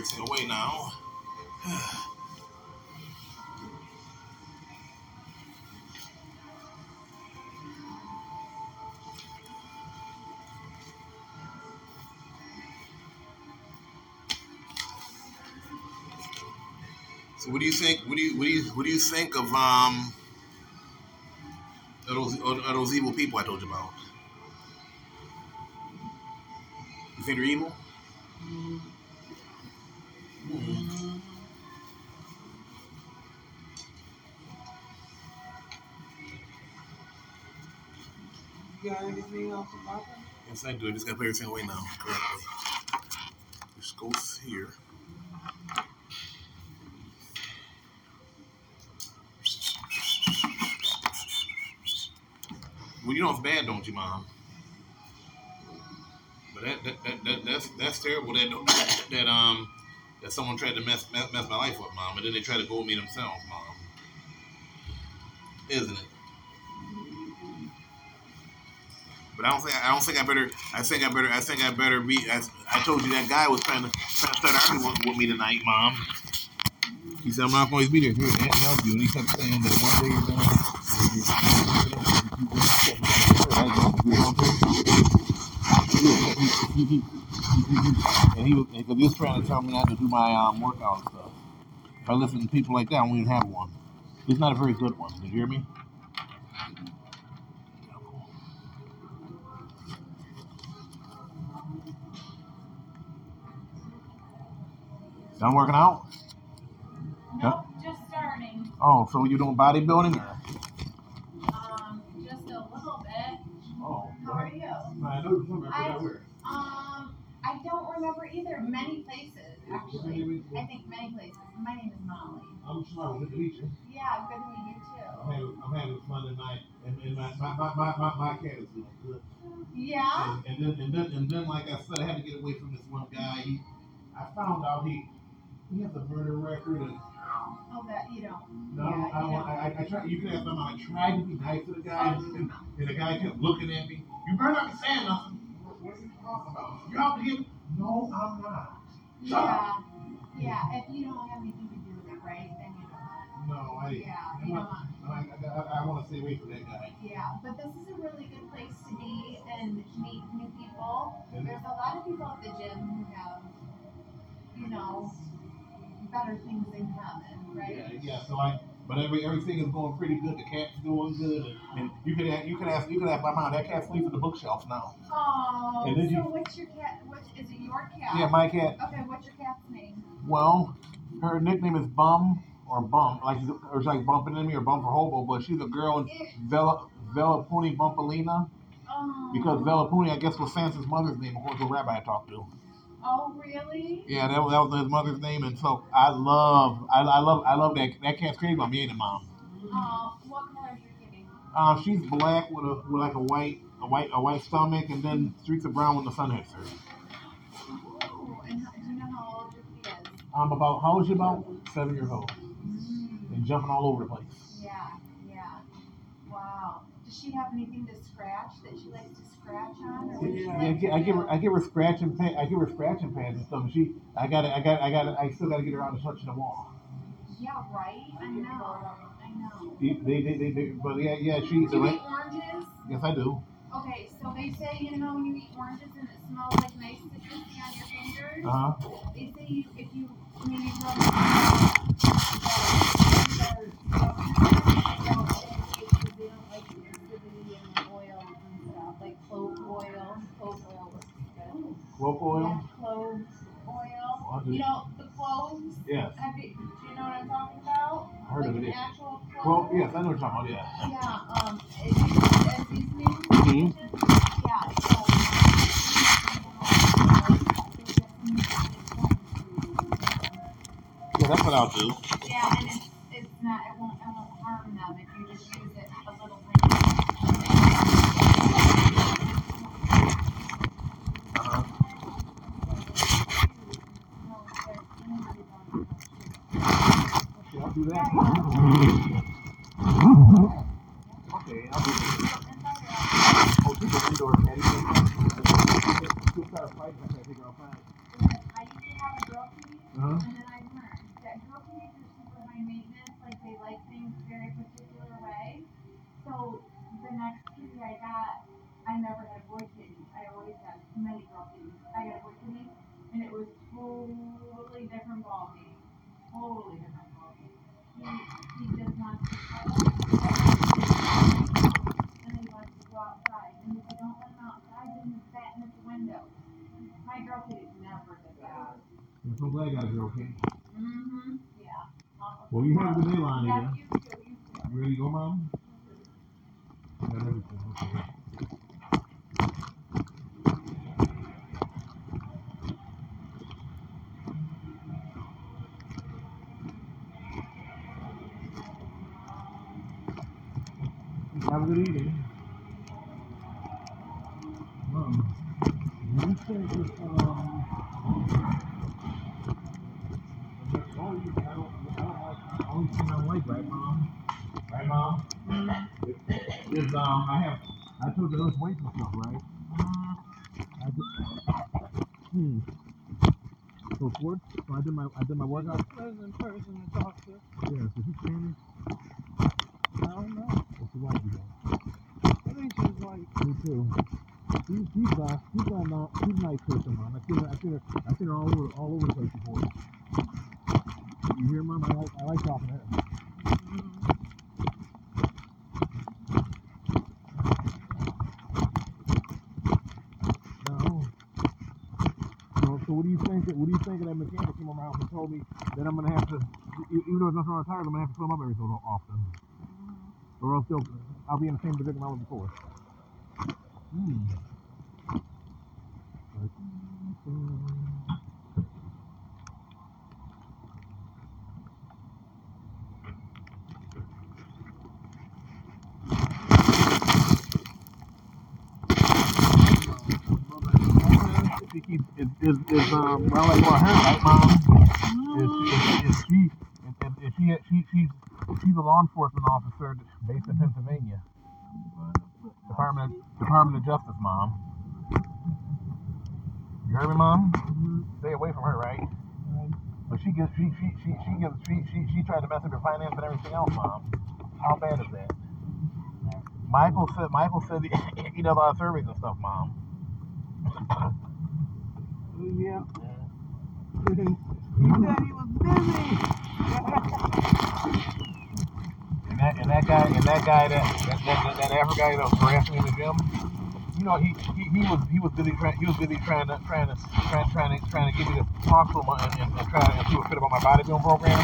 everything away now. So what do you think? What do you what do you what do you think of um of those, of those evil people I told you about? You think they're evil? Anything else about them? Yes, I do. I just gotta put everything away now correctly. Just go here. Well, you know it's bad, don't you, Mom? But that, that, that, that that's that's terrible. That that um that someone tried to mess, mess mess my life up, Mom, and then they try to go with me themselves, Mom. Isn't it? But I don't think I don't think I better. I think I better. I think I better be. I, I told you that guy was trying to trying to start arguing with, me tonight, Mom. He said I'm not going to be there here to help you, and he kept saying that one day you're. And he was he was trying to tell me not to do my um, workout stuff. If I listen to people like that, I won't even have one. It's not a very good one. You hear me? Done working out? No, just starting. Oh, so you doing bodybuilding or? Um, just a little bit. Oh, How are you? I know you I, um, I don't remember either. Many places, actually. I think many places. My name is Molly. I'm smart. Good to meet you. Yeah, good to meet you too. I'm having, I'm having fun tonight, and, and my, my, my, my, my, my cat is doing good. Yeah. And, and then and then and then like I said, I had to get away from this one guy. He, I found out he he has a murder record and. Oh, that you don't. No, yeah, I, you don't, don't. I, I, I try. You can ask him. I tried to be nice to the guy, and, and, the guy kept looking at me. You better not be saying nothing. What, what are you talking about? You have to give. No, I'm not. Shut yeah. up. Yeah. If you don't have anything to do with it, right? Then you don't. No, I. Yeah. I, You want, don't. I, I, I want to stay away from that guy. Yeah, but this is a really good place to be and meet new people. There's a lot of people at the gym who have, you know, better things in common, right? Yeah, yeah. So I, but every everything is going pretty good. The cat's doing good, and, and you can ask, you can ask, you can ask my mom. That cat sleeps in the bookshelf now. Oh, so you- what's your cat? What is it? Your cat? Yeah, my cat. Okay, what's your cat's name? Well, her nickname is Bum or Bump, like or like bumping into me or Bump for Hobo. But she's a girl, Vela Vela Puni Bumpalina, Oh. because Vela Puni, I guess, was Santa's mother's name, according to a rabbi I talked to. Oh, really? Yeah, that, was- that was his mother's name, and so I love, I, I love, I love that that cat's crazy about me, ain't it, mom? Oh, what color is your kitty? Um, she's black with a with like a white a white a white stomach, and then streaks of brown when the sun hits her. Ooh, and how, do you know how old your kitty is? I'm about how old is she about? Seven years old, Mm. and jumping all over the place. Yeah, yeah. Wow. Does she have anything to scratch that she likes to scratch on? Or what does she Yeah, I, give her? I give her scratching pad I give her scratching pads and stuff. And she I got I got I got I still got to get her out of touching the wall. Yeah, right? I know. I know. They they they, they, they but yeah yeah she Do you right. eat oranges? Yes I do. Okay, so they say, you know, when you eat oranges and it smells like nice citrusy on your fingers, Uh huh. they say you, if you maybe rub Clove oil. Yeah, clove oil. You know, the cloves? Yes. Have you, do you know what I'm talking about? I heard like of it, actual clove? Well yes I know what you're talking about. Yeah. Yeah, um, it, these names? Mhm. Yeah, so. Yeah that's what I'll do. Yeah, and it's, it's not, it won't, it won't harm them if you just use it a little bit. Uh-huh. Yeah, I'll do that. Okay, I'll do that. Oh, she's an indoor caddy. She'll start fighting if I take her outside. I used to have a girl kitty, Uh-huh. and then I learned that girl kitties are super high maintenance, like they like things very particular way. So the next kitty I got, I never had boy kitty. I always had many girl kitties. I got a boy kitty, and it was totally different ballgame. Totally different ballgame. he, he just wants to cuddle. And he wants to go outside, and if you don't let him outside, then he's batting at the window. My girl kitties never did that. I'm so glad I got a girl kid. Mm-hmm, yeah. Well, you have a good day, Lonnie. Yeah, Yeah. you too, you too. You ready to go, Mom? Got everything. Okay. Have a good evening. Mom, you said this, um, oh, you, I don't, I don't like, I only thing I don't like, right, Mom? Right, Mom? Is, um, I have, I told you those weights and stuff, right? I did, hmm. So sports, so I did my, I did my workout. Pleasant person to talk to. Yeah, so she's Spanish. I don't know. Or she white, you know? I think she's like, Me too. She, she's uh, she's a uh, she's a nice person, mom. I seen her, I seen her, I seen her all over, all over the place before. You hear, mom? I like, I like talking to her. So, what do you think? What do you think of that mechanic came house and told me that I'm gonna have to, even though it's nothing on the tires, I'm gonna have to fill them up every so often, or else they'll, I'll be in the same predicament I was before. Hmm. If he keeps, is, is, um, well, like, well, her, right, mom? Is, is, is she, is, is she, she, she's, she's a law enforcement officer based in Pennsylvania. Department, Department of Justice, mom. You heard me, mom? Stay away from her, right? But she gets, she, she, she, she gives, she, she, she tried to mess up your finance and everything else, mom. How bad is that? Michael said, Michael said he, he does a lot of surveys and stuff, mom. yeah. he said he was busy. And that, and that guy, and that guy, that that, that, that African guy that was harassing me in the gym, you know, he, he, he was he was busy trying he was busy trying to trying to trying trying to trying to get me to talk to him and, and, and try to what fit about my bodybuilding program,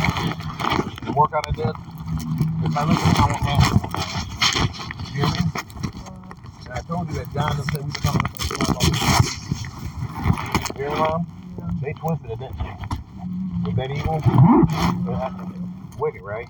the workout I did. If I look at him, I won't ask him. You hear me? And I told you that John just said we were coming up with a. You hear me, mom? They twisted it, didn't they? Was that evil? Uh, Wicked, right?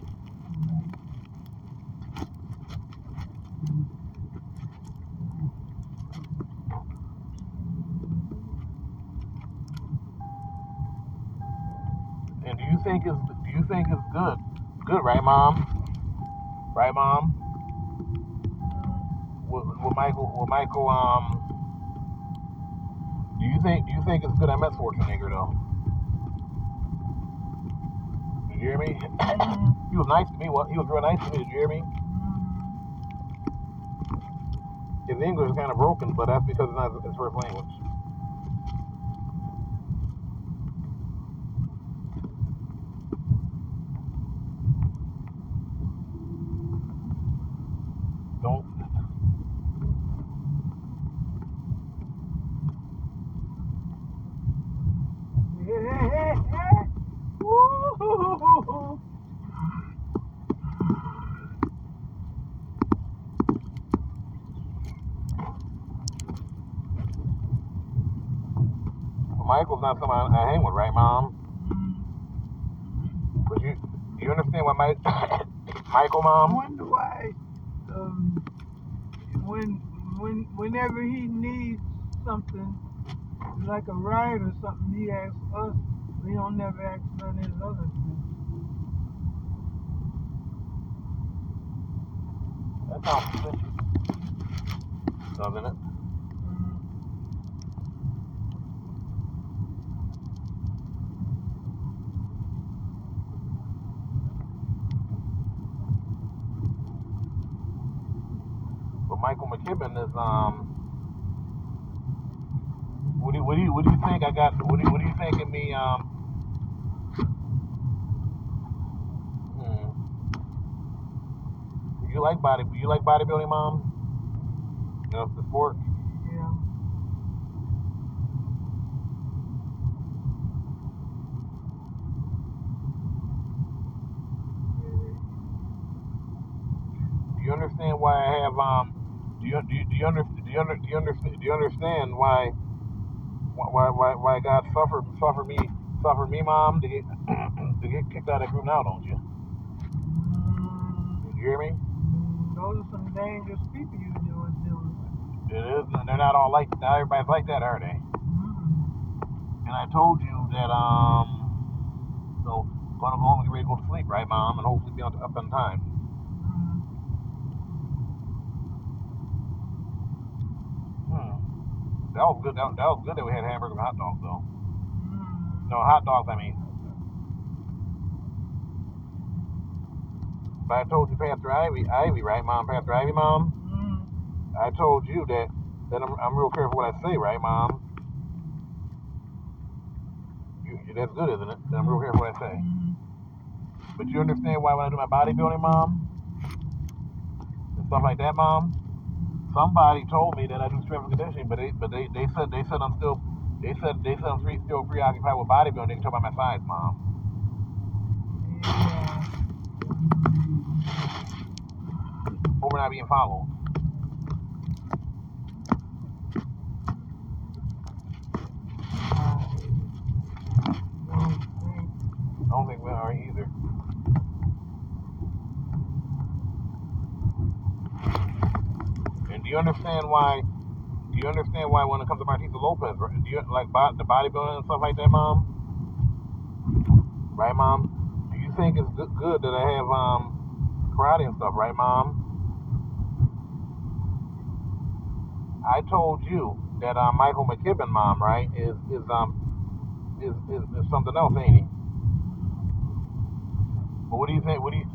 Think do you think it's good? Good, right, mom? Right, mom? Will, Michael will Michael um do you think do you think it's good I met Schwarzenegger though? Did you hear me? he was nice to me. He was real nice to me. Did you hear me? His English is kind of broken, but that's because it's not his first language. Don't Michael's not someone I hang with, right, Mom? But you, you understand what my Michael, I Mom? wonder why, um, when, when, whenever he needs something, like a ride or something, he asks us. We don't never ask none of his other friends. That sounds suspicious. Doesn't it? Michael is um. What do you, what do you what do you think I got? What do you, what do you think of me um? Hmm. you like body you like bodybuilding, mom? You know, the sport. Yeah. Do you understand why I have um? Do you do you, do you under do you under do you understand do you understand why why why why God suffered suffered me suffered me, mom, to get to get kicked out of group now, don't you? You hear me? those are some dangerous people you doing dealing with. It is. They're not all like not everybody's like that, are they? Mm. And I told you that um. So gonna go home and get ready to go to sleep, right, mom, and hopefully be on up on time. Mm. Hmm. That was good. That, that was good that we had hamburgers and hot dogs, though. No, hot dogs, I mean. But I told you, Pastor Ivy, Ivy, right, Mom? Pastor Ivy, Mom? Mm. I told you that that I'm, I'm real careful what I say, right, Mom? You, that's good, isn't it? That I'm real careful what I say. Mm. But you understand why when I do my bodybuilding, Mom? And stuff like that, Mom? Somebody told me that I do strength and conditioning, but they but they, they said they said I'm still they said they said I'm pre, still preoccupied with bodybuilding. They can talk about my size, Mom. Yeah. We're not being followed. I don't think we are either. And do you understand why? Do you understand why when it comes to Martisa Lopez, right, do you like bo- the bodybuilding and stuff like that, Mom? Right, Mom? Do you think it's good, that I have um karate and stuff, right, Mom? I told you that uh, Michael McKibben, Mom, right, is is um is, is, is something else, ain't he? But what do you think? What do you